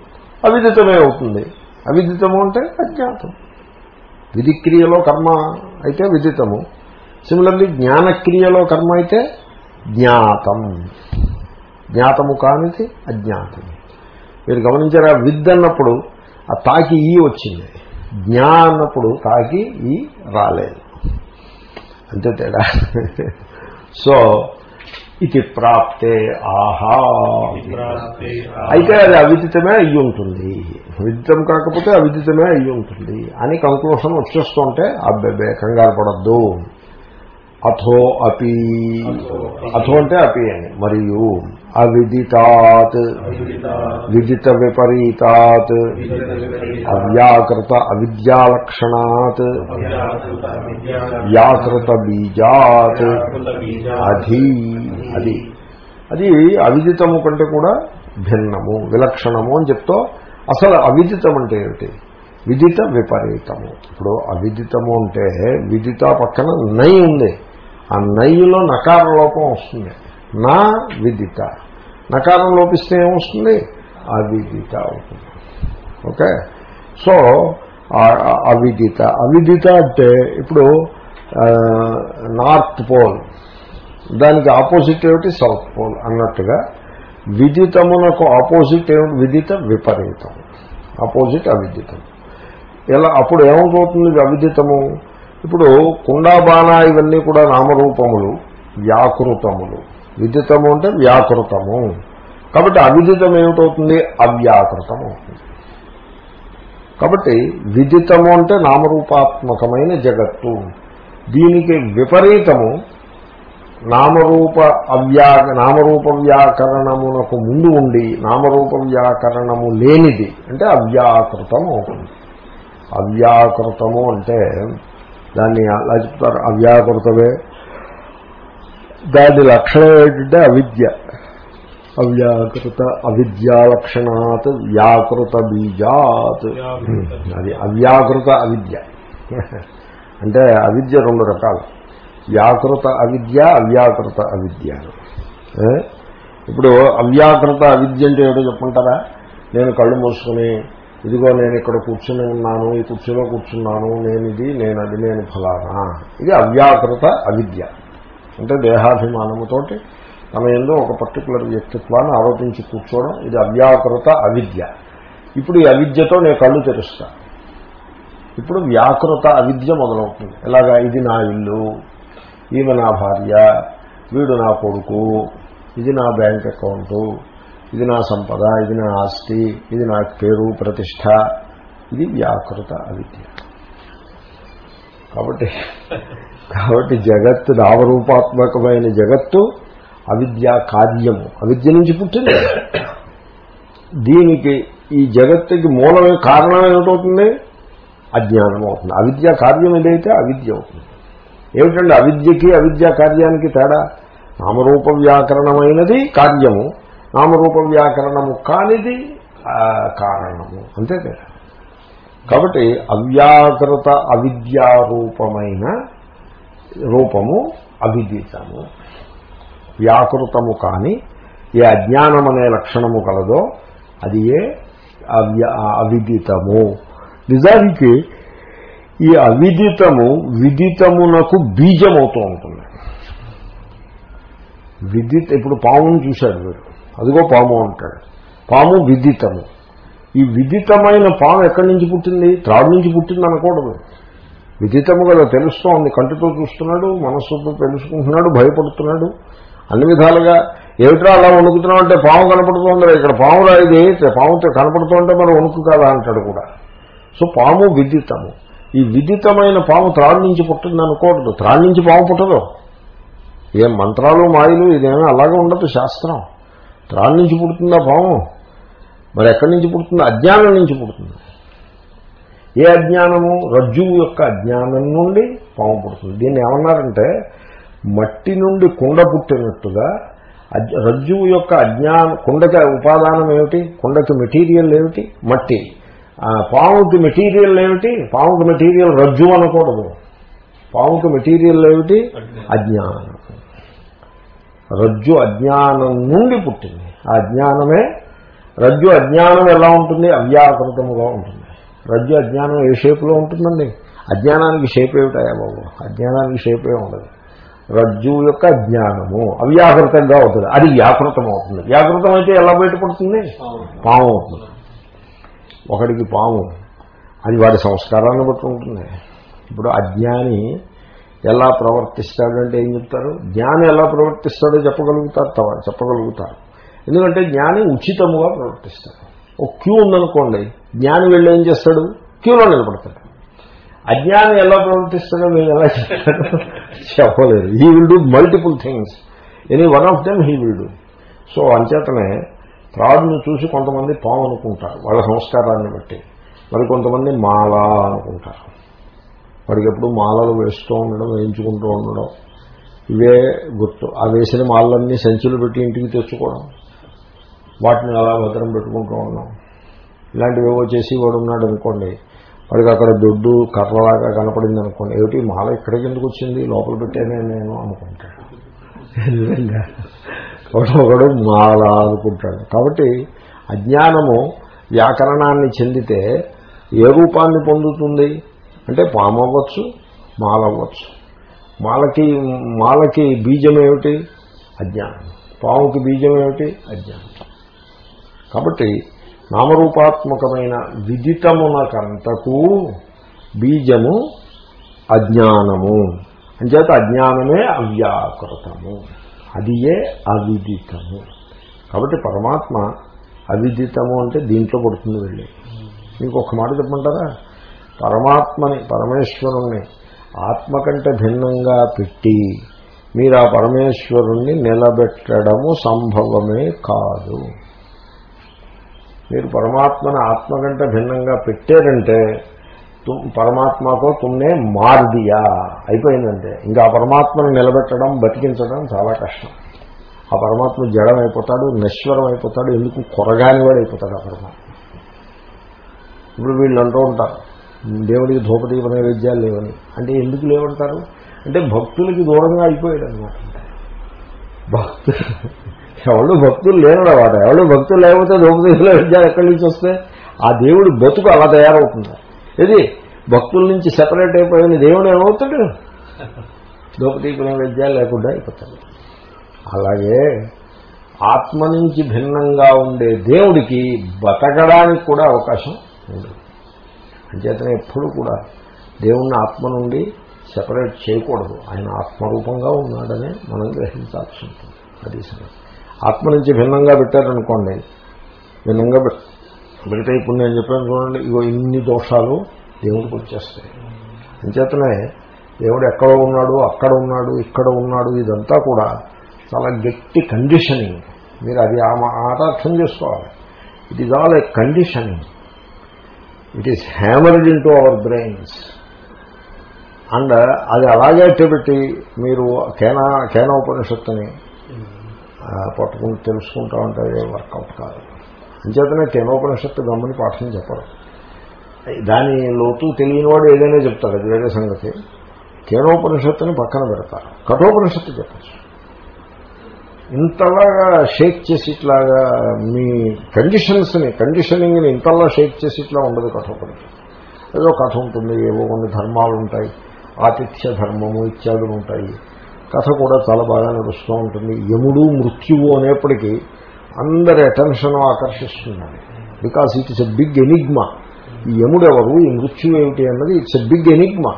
అవిదితమే అవుతుంది. అవిదితము అంటే అజ్ఞాతం. విధిక్రియలో కర్మ అయితే విదితము. సిమిలర్లీ జ్ఞానక్రియలో కర్మ అయితే జ్ఞాతం. జ్ఞాతము కానిది అజ్ఞాతం మీరు గమనించారా? విద్ అన్నప్పుడు ఆ తాకి ఈ వచ్చింది. జ్ఞా అన్నప్పుడు తాకి ఈ రాలేదు. అంతే తేడా. సో ఇది ప్రాప్తే ఆహా. అయితే అది అవిదితమే అయ్యి ఉంటుంది. విదితం కాకపోతే అవిదితమే అయ్యి ఉంటుంది అని కంక్లూషన్ వచ్చేస్తుంటే అబ్బెబ్బే కంగారు పడద్దు. అథో అపి. అథో అంటే అపి అని. మరియు అవిదితాత్. విదిత విపరీతాత్ అవ్యాకృత అవిద్యాలక్షణాత్. వ్యాకృత బీజాత్. అధి. అది. అది అవిదితము కంటే కూడా భిన్నము విలక్షణము అని చెప్తూ అసలు అవిదితం అంటే ఏమిటి? విదిత విపరీతము ఇప్పుడు అవిదితము అంటే విదిత పక్కన నై ఉంది. ఆ నైలో నకార లోపం వస్తుంది. నా విదిత. నకారం లోపిస్తే ఏమొస్తుంది? అవిదిత అవుతుంది. ఓకే? సో అవిదిత. అవిదిత అంటే ఇప్పుడు నార్త్ పోల్. దానికి ఆపోజిట్ ఏమిటి? సౌత్ పోల్ అన్నట్టుగా. విదితమునకు ఆపోజిట్ ఏమిటి? విదిత విపరీతం. ఆపోజిట్ అవిదితం. ఎలా అప్పుడు ఏమవుతుంది అవిదితము? ఇప్పుడు కుండాబాణ ఇవన్నీ కూడా నామరూపములు వ్యాకృతములు. విదితము అంటే వ్యాకృతము. కాబట్టి అవిదితం ఏమిటవుతుంది? అవ్యాకృతం అవుతుంది. కాబట్టి విదితము అంటే నామరూపాత్మకమైన జగత్తు. దీనికి విపరీతము నామరూప అవ్యా నామరూప వ్యాకరణమునకు ముందు ఉండి నామరూప వ్యాకరణము లేనిది అంటే అవ్యాకృతం అవుతుంది. అవ్యాకృతము అంటే దాన్ని అలా చెప్తారు? అవ్యాకృతమే దాని లక్షణం ఏంటంటే అవిద్య. అవ్యాకృత అవిద్యాలక్షణాత్ వ్యాకృత బీజాత్. అది అవ్యాకృత అవిద్య. అంటే అవిద్య రెండు రకాలు. వ్యాకృత అవిద్య అవ్యాకృత అవిద్య? ఇప్పుడు అవ్యాకృత అవిద్య అంటే ఏమిటో చెప్పుకుంటారా నేను కళ్ళు మూసుకుని ఇదిగో నేను ఇక్కడ కూర్చుని ఉన్నాను ఈ కుర్చీలో కూర్చున్నాను నేను ఇది నేను అది నేను ఫలానా. ఇది అవ్యాకృత అవిద్య. అంటే దేహాభిమానముతోటి తమ ఎందు ఒక పర్టికులర్ వ్యక్తిత్వాన్ని ఆరోపించి కూర్చోవడం ఇది అవ్యాకృత అవిద్య. ఇప్పుడు ఈ అవిద్యతో నేను కళ్ళు తెరుస్తా. ఇప్పుడు వ్యాకృత అవిద్య మొదలవుతుంది. ఎలాగా? ఇది నా ఇల్లు ఈమె నా భార్య వీడు నా కొడుకు ఇది నా బ్యాంక్ అకౌంటు ఇది నా సంపద ఇది నా ఆస్తి ఇది నా పేరు ప్రతిష్ట. ఇది వ్యాకృత అవిద్య. కాబట్టి కాబట్టి జగత్తు నామరూపాత్మకమైన జగత్తు అవిద్యా కార్యము. అవిద్య నుంచి పుట్టింది. దీనికి ఈ జగత్తుకి మూలమే కారణం ఏమిటవుతుంది? అజ్ఞానం అవుతుంది. అవిద్య కార్యం ఏదైతే అవిద్య అవుతుంది. ఏమిటండి? అవిద్యకి అవిద్యా కార్యానికి తేడా? నామరూప వ్యాకరణమైనది కార్యము. నామరూప వ్యాకరణము కానిది కారణము. అంతే తేడా. కాబట్టి అవ్యాకృత అవిద్యారూపమైన రూపము అవిదితము వ్యాకృతము కాని ఏ అజ్ఞానం అనే లక్షణము కలదో అది ఏ అవిదితము. నిజానికి ఈ అవిదితము విదితమునకు బీజమవుతూ ఉంటుంది. విదిత ఇప్పుడు పామును చూశాడు వీడు అదిగో పాము అంటాడు. పాము విదితము. ఈ విదితమైన పాము ఎక్కడి నుంచి పుట్టింది? త్రాడు నుంచి పుట్టింది అనకూడదు విదితము కదా తెలుస్తోంది. కంటితో చూస్తున్నాడు మనస్సుతో తెలుసుకుంటున్నాడు భయపడుతున్నాడు. అన్ని విధాలుగా ఏమిట్రా అలా వణుకుతున్నావు అంటే పాము కనపడుతోందిరా ఇక్కడ పాము రాయిది పాముతో కనపడుతుంటే మరి వణుకు కాదా అంటాడు కూడా. సో పాము విదితము. ఈ విదితమైన పాము త్రాడు నుంచి పుట్టింది అనకూడదు త్రాడు నుంచి పాము పుట్టదు. ఏం మంత్రాలు మాయలు ఇదేమీ అలాగే ఉండదు శాస్త్రం. త్రాడు నుంచి పుడుతుందా పాము? మరి ఎక్కడి నుంచి పుడుతుంది? అజ్ఞానం నుంచి పుడుతుంది. ఏ అజ్ఞానము? రజ్జువు యొక్క అజ్ఞానం నుండి పాము పుడుతుంది. దీన్ని ఏమన్నారంటే మట్టి నుండి కుండ పుట్టినట్టుగా అజ్- రజ్జువు యొక్క అజ్ఞానం కుండకి ఉపాదానం ఏమిటి? కుండకి మెటీరియల్ ఏమిటి? మట్టి. పాముకి మెటీరియల్ ఏమిటి? పాముకి మెటీరియల్ రజ్జు అనకూడదు. పాముకి మెటీరియల్ ఏమిటి? అజ్ఞానం. రజ్జు అజ్ఞానం నుండి పుట్టింది. ఆ అజ్ఞానమే రజ్జు అజ్ఞానం ఎలా ఉంటుంది? అవ్యాకృతముగా ఉంటుంది. రజ్జు అజ్ఞానం ఏ షేపులో ఉంటుందండి? అజ్ఞానానికి షేప్ ఏమిటాయా బాబు? అజ్ఞానానికి షేపే ఉండదు. రజ్జు యొక్క అజ్ఞానము అవ్యాకృతంగా అవుతుంది. అది వ్యాకృతం అవుతుంది. వ్యాకృతం అయితే ఎలా బయటపడుతుంది? పాము అవుతుంది. ఒకడికి పాము అది వాడి సంస్కారాన్ని బట్టి ఉంటుంది. ఇప్పుడు అజ్ఞాని ఎలా ప్రవర్తిస్తాడంటే ఏం చెప్తారు జ్ఞాని ఎలా ప్రవర్తిస్తాడో చెప్పగలుగుతారు తవ చెప్పగలుగుతారు. ఎందుకంటే జ్ఞాని ఉచితముగా ప్రవర్తిస్తాడు. ఒక క్యూ ఉందనుకోండి జ్ఞాని వెళ్ళి ఏం చేస్తాడు? క్యూలో నిలబడతాడు. అజ్ఞాని ఎలా ప్రవర్తిస్తాడో మీరు ఎలా చెప్పలేదు. చెప్పలేరు he will do multiple things any one of them he will do so అంచేతనే త్రాడును చూసి కొంతమంది పాము అనుకుంటారు. వాళ్ళ సంస్కారాన్ని బట్టి. మరి కొంతమంది మాల అనుకుంటారు. వాడికి ఎప్పుడు మాలలు వేస్తూ ఉండడం వేయించుకుంటూ ఉండడం ఇవే గుర్తు. ఆ వేసిన మాలన్నీ సంచులు పెట్టి ఇంటికి తెచ్చుకోవడం వాటిని అలా భద్రం పెట్టుకుంటూ ఉండడం. ఇలాంటివి ఏవో చేసి వాడు ఉన్నాడు అనుకోండి వాడికి అక్కడ దొడ్డు కర్రలాగా కనపడింది అనుకోండి ఏమిటి మాల ఇక్కడికి ఎందుకు వచ్చింది? లోపల పెట్టానే నేను అనుకుంటాడు నిజంగా. ఒకడు ఒకడు మాల అనుకుంటాడు. కాబట్టి అజ్ఞానము వ్యాకరణాన్ని చెందితే ఏ రూపాన్ని పొందుతుంది? అంటే పాము అవ్వచ్చు మాల అవ్వచ్చు మాలకి మాలకి బీజం ఏమిటి? అజ్ఞానం. పాముకి బీజం ఏమిటి? అజ్ఞానం. కాబట్టి నామరూపాత్మకమైన విదితమునకంతకు బీజము అజ్ఞానము. అంచేత అజ్ఞానమే అవ్యాకృతము. అది ఏ అవిదితము. కాబట్టి పరమాత్మ అవిదితము అంటే దీంట్లో పడుతుంది వెళ్ళి. మీకు ఒక మాట చెప్పమంటారా? పరమాత్మని పరమేశ్వరుణ్ణి ఆత్మ కంటే భిన్నంగా పెట్టి మీరు ఆ పరమేశ్వరుణ్ణి నిలబెట్టడము సంభవమే కాదు. మీరు పరమాత్మను ఆత్మ కంటే భిన్నంగా పెట్టారంటే తుమ్ పరమాత్మకో తుమ్నే మార్దియా అయిపోయిందంటే. ఇంకా ఆ పరమాత్మను నిలబెట్టడం బతికించడం చాలా కష్టం. ఆ పరమాత్మ జడం అయిపోతాడు నశ్వరం అయిపోతాడు ఎందుకు కొరగాని వాడు అయిపోతాడు ఆ పరమాత్మ. ఇప్పుడు వీళ్ళు అంటూ ఉంటారు దేవుడికి ధూపదీప నైవేద్యాలు లేవని. అంటే ఎందుకు లేవంటారు? అంటే భక్తులకి దూరంగా అయిపోయాడు అనమాట భక్తులు ఎవరు భక్తులు లేనుడు వాడు ఎవరు భక్తులు లేకపోతే ధూపదీప నైవేద్యాలు ఎక్కడి నుంచి వస్తే ఆ దేవుడి బతుకు అలా తయారవుతుంది. ఇది భక్తుల నుంచి సెపరేట్ అయిపోయిన దేవుడు ఏమవుతాడు? ధూపదీప నైవేద్యాలు లేకుండా అయిపోతాడు. అలాగే ఆత్మ నుంచి భిన్నంగా ఉండే దేవుడికి బతకడానికి కూడా అవకాశం ఉండదు అంచేతనే ఎప్పుడు కూడా దేవుణ్ణి ఆత్మ నుండి సెపరేట్ చేయకూడదు. ఆయన ఆత్మరూపంగా ఉన్నాడనే మనం గ్రహించాల్సి ఉంటుంది. అది సరే ఆత్మ నుంచి భిన్నంగా పెట్టారనుకోండి భిన్నంగా పె- పెడితే ఇప్పుడు నేను చెప్పాను చూడండి ఇగో ఇన్ని దోషాలు దేవుడికి వచ్చేస్తాయి. అంచేతనే దేవుడు ఎక్కడ ఉన్నాడు అక్కడ ఉన్నాడు ఇక్కడ ఉన్నాడు ఇదంతా కూడా చాలా గట్టి కండిషనింగ్ మీరు అది ఆ మా- అర్థం చేసుకోవాలి. It is all a conditioning it is hammered in to our brains and అది అలాగే అట్టబెట్టి మీరు కేనా కేనా ఉపనిషత్తుని పట్టుకుని తెలుసుకుంటా ఉంటే వర్కౌట్ కాదు. అంచేతనే కేనోపనిషత్తు గమ్మని పాఠం చెప్పరు. దాని లోతు తెలియనివాడు ఏదైనా చెప్తాడు అది వేరే సంగతి. కేనోపనిషత్తుని పక్కన పెడతారు. కఠోపనిషత్తు చెప్పచ్చు. ఇంతలాగా షేక్ చేసి ఇట్లాగా మీ కండిషన్స్ని కండిషనింగ్ని ఇంతలా షేక్ చేసి ఇట్లా ఉండదు కఠోపనిషత్తు. ఏదో కథ ఉంటుంది ఏవో కొన్ని ధర్మాలు ఉంటాయి ఆతిథ్య ధర్మము ఇత్యాదులు ఉంటాయి. కథ కూడా చాలా బాగా నడుస్తూ ఉంటుంది. యముడు మృత్యువు అనేప్పటికీ అందరి attention ఆకర్షిస్తున్నాడు because it is a big enigma ఈ యముడు ఎవరు ఈ మృత్యు ఏమిటి అన్నది ఇట్స్ ఎ బిగ్ ఎనిగ్మా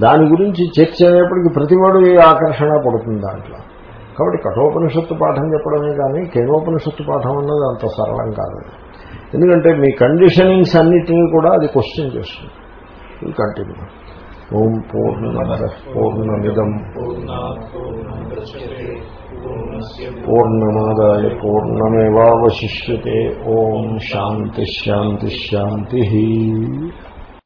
దాని గురించి చర్చ అనేప్పటికీ ప్రతివాడు ఆకర్షణ పడుతుంది దాంట్లో? కాబట్టి కఠోపనిషత్తు పాఠం చెప్పడమే కానీ కేనోపనిషత్తు పాఠం అన్నది అంత సరళం కాదు. ఎందుకంటే మీ కండిషనింగ్స్ అన్నిటినీ కూడా అది క్వశ్చన్ చేస్తుంది. ఈ కంటిన్యూ ఓం పూర్ణమద పూర్ణమిదం. పూర్ణమాదాయ పూర్ణమేవాశిష్యే ఓం శాంతి.